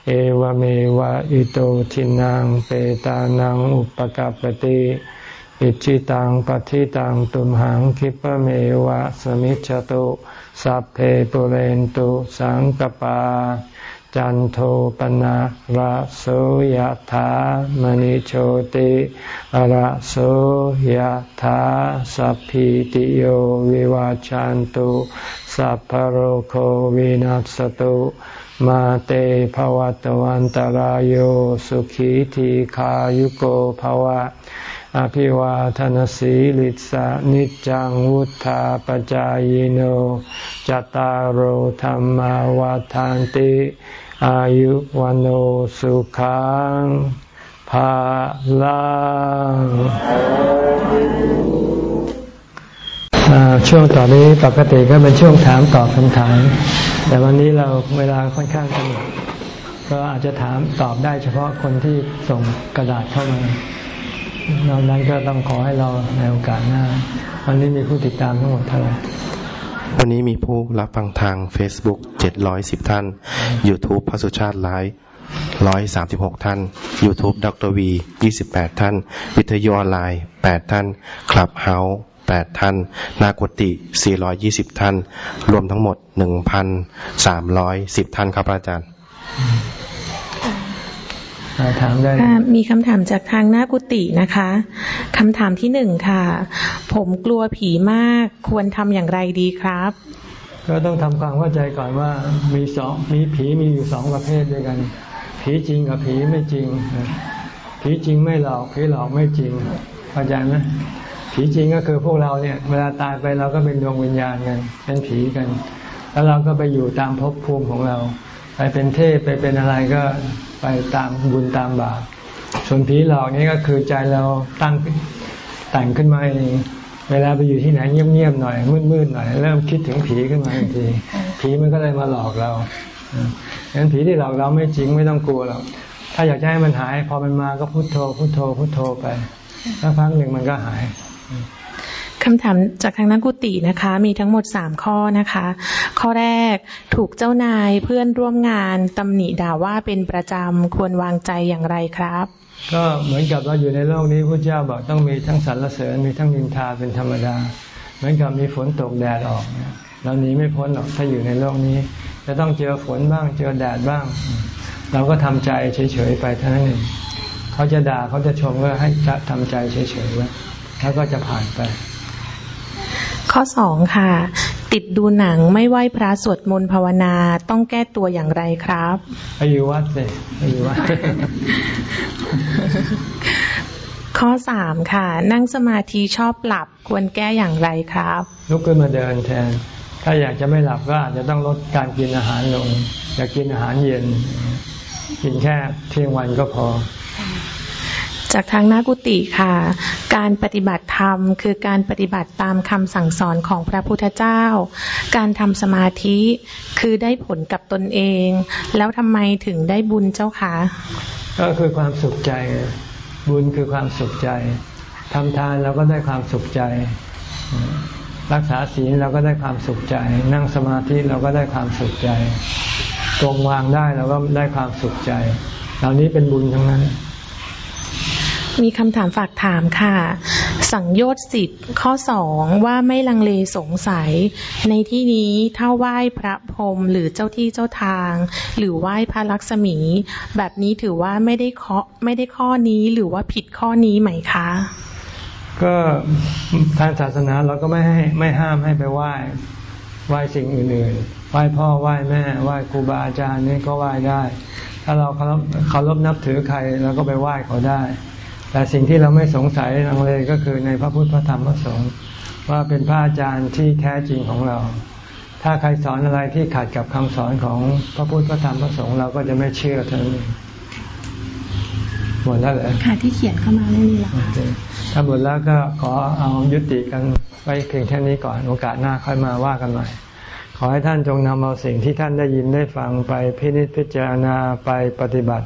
เอวเมวะอิโตทินังเปตานังอุปกปติอิจิตังปฏิตังตุมหังคิปเมวะสมิจจตุสัพเพปุเรนตุสังกปา จันโทปนะระโสยธามณิโชติระโสยธาสัพพิติโยวิวาจันตุสัพพโรโควินัสตุมาเตภวัตวันตารโยสุขีทีขายุโกภวะ อภิวาทนสีลิสานิจังวุธาปจายโนจตารโหธรรมวาทานติ อายุวันโอสุขังภาลังช่วงต่อนี้ปกติก็เป็นช่วงถามตอบคำถาม แต่วันนี้เราเวลาค่อนข้างกำหนดก็อาจจะถามตอบได้เฉพาะคนที่ส่งกระดาษเข้ามานอกนั้นก็ต้องขอให้เราในโอกาสหน้า วันนี้มีผู้ติดตามทั้งหมดเท่าไหร่ วันนี้มีผู้รับฟังทาง Facebook 710 ท่าน YouTube พระสุชาติไลฟ์136ท่าน YouTube ดรวี28ท่าน วิทยุออนไลน์8ท่านคลับเฮาส์8ท่าน นากุติ420ท่าน รวมทั้งหมด1,310ท่านครับอาจารย์ ถามได้มีคำถามจากทางหน้ากุฏินะคะคำถามที่หนึ่งค่ะ ผมกลัวผีมากควรทำอย่างไรดีครับ ก็ต้องทำความเข้าใจก่อนว่ามีสองมีผีมีอยู่สองประเภทด้วยกัน ผีจริงกับผีไม่จริง ผีจริงไม่หลอกผีหลอกไม่จริงเข้าใจไหมผีจริงก็คือพวกเราเนี่ย เวลาตายไปเราก็เป็นดวงวิญญาณกันเป็นผีกัน แล้วเราก็ไปอยู่ตามภพภูมิของเรา ไปเป็นเทพไปเป็นอะไรก็ ไปตามบุญตามบาปส่วนผีหลอกนี่ก็คือใจเราตั้งแต่งขึ้นมาเองเวลาไปอยู่ที่ไหนเงียบๆหน่อยมืดๆหน่อยเริ่มคิดถึงผีขึ้นมาทันที ผีมันก็เลยมาหลอกเรางั้นผีที่หลอกเราไม่จริงไม่ต้องกลัวหรอกถ้าอยากให้มันหาย พอมันมาก็พุโทโธพุโทโธพุโทโธไปสักพักหนึ่งมันก็หาย คำถามจากทางนักกุฏินะคะ มีทั้งหมดสามข้อนะคะ ข้อแรกถูกเจ้านายเพื่อนร่วมงานตำหนิด่าว่าเป็นประจำควรวางใจอย่างไรครับ ก็เหมือนกับเราอยู่ในโลกนี้พระเจ้าบอกต้องมีทั้งสรรเสริญมีทั้งนินทาเป็นธรรมดา เหมือนกับมีฝนตกแดดออกเราหนีไม่พ้นหรอกถ้าอยู่ในโลกนี้ จะต้องเจอฝนบ้างเจอแดดบ้าง เราก็ทำใจเฉยๆไปเท่านั้นเองเขาจะด่าเขาจะชมก็ให้ทำใจเฉยๆไว้แล้วก็จะผ่านไป ข้อสองค่ะ ติดดูหนังไม่ไหวพระสวดมนต์ภาวนาต้องแก้ตัวอย่างไรครับไปอยู่วัดเลยไปอยู่วัดข้อสามค่ะ นั่งสมาธิชอบหลับควรแก้อย่างไรครับ ลุกขึ้นมาเดินแทน ถ้าอยากจะไม่หลับก็อาจจะต้องลดการกินอาหารลง อยากกินอาหารเย็น กินแค่เที่ยงวันก็พอ จากทางนากุติค่ะ การปฏิบัติธรรม คือการปฏิบัติตามคำสั่งสอนของพระพุทธเจ้า การทำสมาธิคือได้ผลกับตนเอง แล้วทำไมถึงได้บุญเจ้าคะก็คือความสุขใจ บุญคือความสุขใจทำทานเราก็ได้ความสุขใจ รักษาศีลเราก็ได้ความสุขใจ นั่งสมาธิเราก็ได้ความสุขใจตรงวางได้เราก็ได้ความสุขใจ เหล่านี้เป็นบุญทั้งนั้น มีคำถามฝากถามค่ะ สังโยชน์สิทธิ์ข้อสองว่าไม่ลังเลสงสัย ในที่นี้ถ้าไหว้พระพรหมหรือเจ้าที่เจ้าทาง หรือไหว้พระลักษมี แบบนี้ถือว่าไม่ได้เคาะไม่ได้ข้อนี้หรือว่าผิดข้อนี้ไหมคะ ก็ทางศาสนาเราก็ไม่ให้ไม่ห้ามให้ไปไหว้ไหว้สิ่งอื่นๆ ไหว้พ่อ ไหว้แม่ ไหว้ครูบาอาจารย์นี่ก็ไหว้ได้ ถ้าเราเคารพนับถือใครเราก็ไปไหว้เขาได้ แต่สิ่งที่เราไม่สงสัยลังเลก็คือในพระพุทธพระธรรมพระสงฆ์ว่าเป็นพระอาจารย์ที่แท้จริงของเรา ถ้าใครสอนอะไรที่ขัดกับคำสอนของพระพุทธพระธรรมพระสงฆ์เราก็จะไม่เชื่อเท่านั้นหมดแล้วเหรอค่ะที่เขียนเข้ามาไม่มีแล้วถ้าหมดแล้วก็ขอเอายุติกันไว้เพียงแค่นี้ก่อนโอกาสหน้าค่อยมาว่ากันใหม่ขอให้ท่านจงนำเอาสิ่งที่ท่านได้ยินได้ฟังไปพินิจพิจารณาไปปฏิบัติ